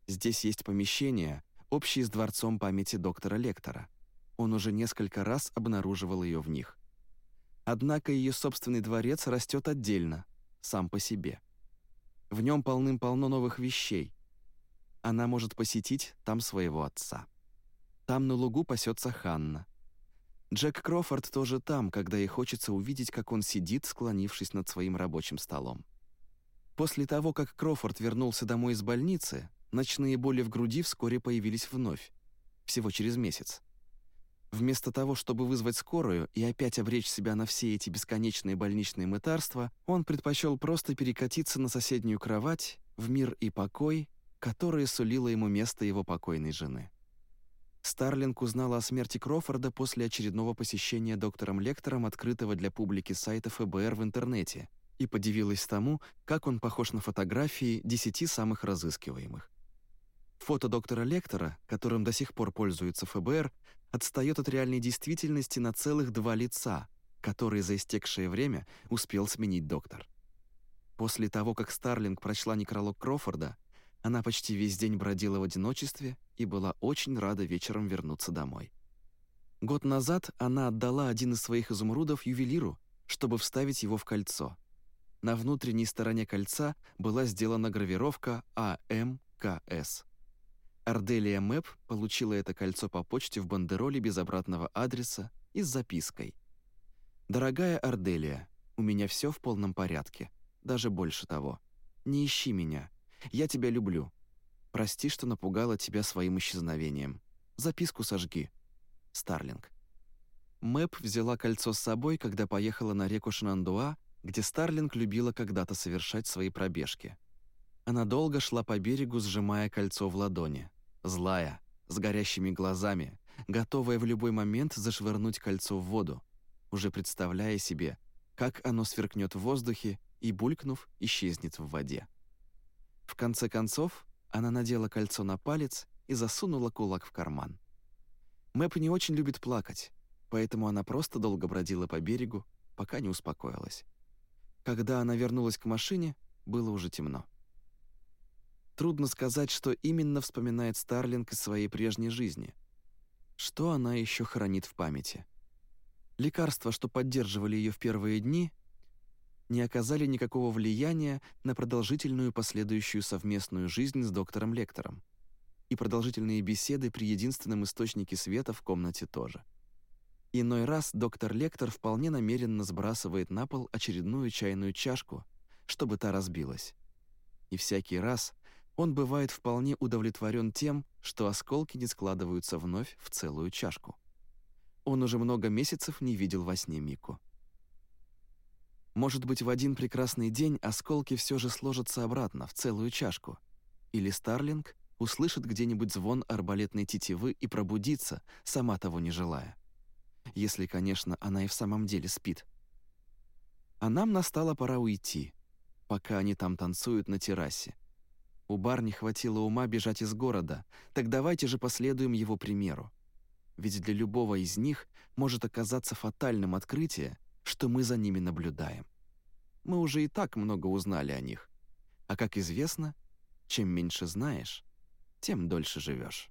Здесь есть помещение, общее с дворцом памяти доктора Лектора. Он уже несколько раз обнаруживал ее в них. Однако ее собственный дворец растет отдельно, сам по себе. В нем полным-полно новых вещей. Она может посетить там своего отца. Там на лугу пасется Ханна. Джек Крофорд тоже там, когда ей хочется увидеть, как он сидит, склонившись над своим рабочим столом. После того, как Крофорд вернулся домой из больницы, ночные боли в груди вскоре появились вновь, всего через месяц. Вместо того, чтобы вызвать скорую и опять обречь себя на все эти бесконечные больничные мытарства, он предпочел просто перекатиться на соседнюю кровать в мир и покой, которые сулило ему место его покойной жены. Старлинг узнала о смерти Крофорда после очередного посещения доктором-лектором открытого для публики сайта ФБР в интернете и подивилась тому, как он похож на фотографии десяти самых разыскиваемых. Фото доктора-лектора, которым до сих пор пользуется ФБР, отстает от реальной действительности на целых два лица, которые за истекшее время успел сменить доктор. После того, как Старлинг прочла некролог Крофорда, она почти весь день бродила в одиночестве и была очень рада вечером вернуться домой. Год назад она отдала один из своих изумрудов ювелиру, чтобы вставить его в кольцо. На внутренней стороне кольца была сделана гравировка АМКС. Арделия Мэп получила это кольцо по почте в бандероле без обратного адреса и с запиской. «Дорогая Арделия, у меня все в полном порядке, даже больше того. Не ищи меня, я тебя люблю. Прости, что напугала тебя своим исчезновением. Записку сожги. Старлинг. Мэп взяла кольцо с собой, когда поехала на реку Шнандуа, где Старлинг любила когда-то совершать свои пробежки. Она долго шла по берегу, сжимая кольцо в ладони. Злая, с горящими глазами, готовая в любой момент зашвырнуть кольцо в воду, уже представляя себе, как оно сверкнет в воздухе и, булькнув, исчезнет в воде. В конце концов, она надела кольцо на палец и засунула кулак в карман. Мэп не очень любит плакать, поэтому она просто долго бродила по берегу, пока не успокоилась. Когда она вернулась к машине, было уже темно. Трудно сказать, что именно вспоминает Старлинг из своей прежней жизни. Что она еще хранит в памяти? Лекарства, что поддерживали ее в первые дни, не оказали никакого влияния на продолжительную последующую совместную жизнь с доктором Лектором. И продолжительные беседы при единственном источнике света в комнате тоже. Иной раз доктор Лектор вполне намеренно сбрасывает на пол очередную чайную чашку, чтобы та разбилась. И всякий раз он бывает вполне удовлетворен тем, что осколки не складываются вновь в целую чашку. Он уже много месяцев не видел во сне Мику. Может быть, в один прекрасный день осколки все же сложатся обратно, в целую чашку. Или Старлинг услышит где-нибудь звон арбалетной тетивы и пробудится, сама того не желая. Если, конечно, она и в самом деле спит. А нам настала пора уйти, пока они там танцуют на террасе. У бар не хватило ума бежать из города, так давайте же последуем его примеру. Ведь для любого из них может оказаться фатальным открытие, что мы за ними наблюдаем. Мы уже и так много узнали о них. А как известно, чем меньше знаешь, тем дольше живешь.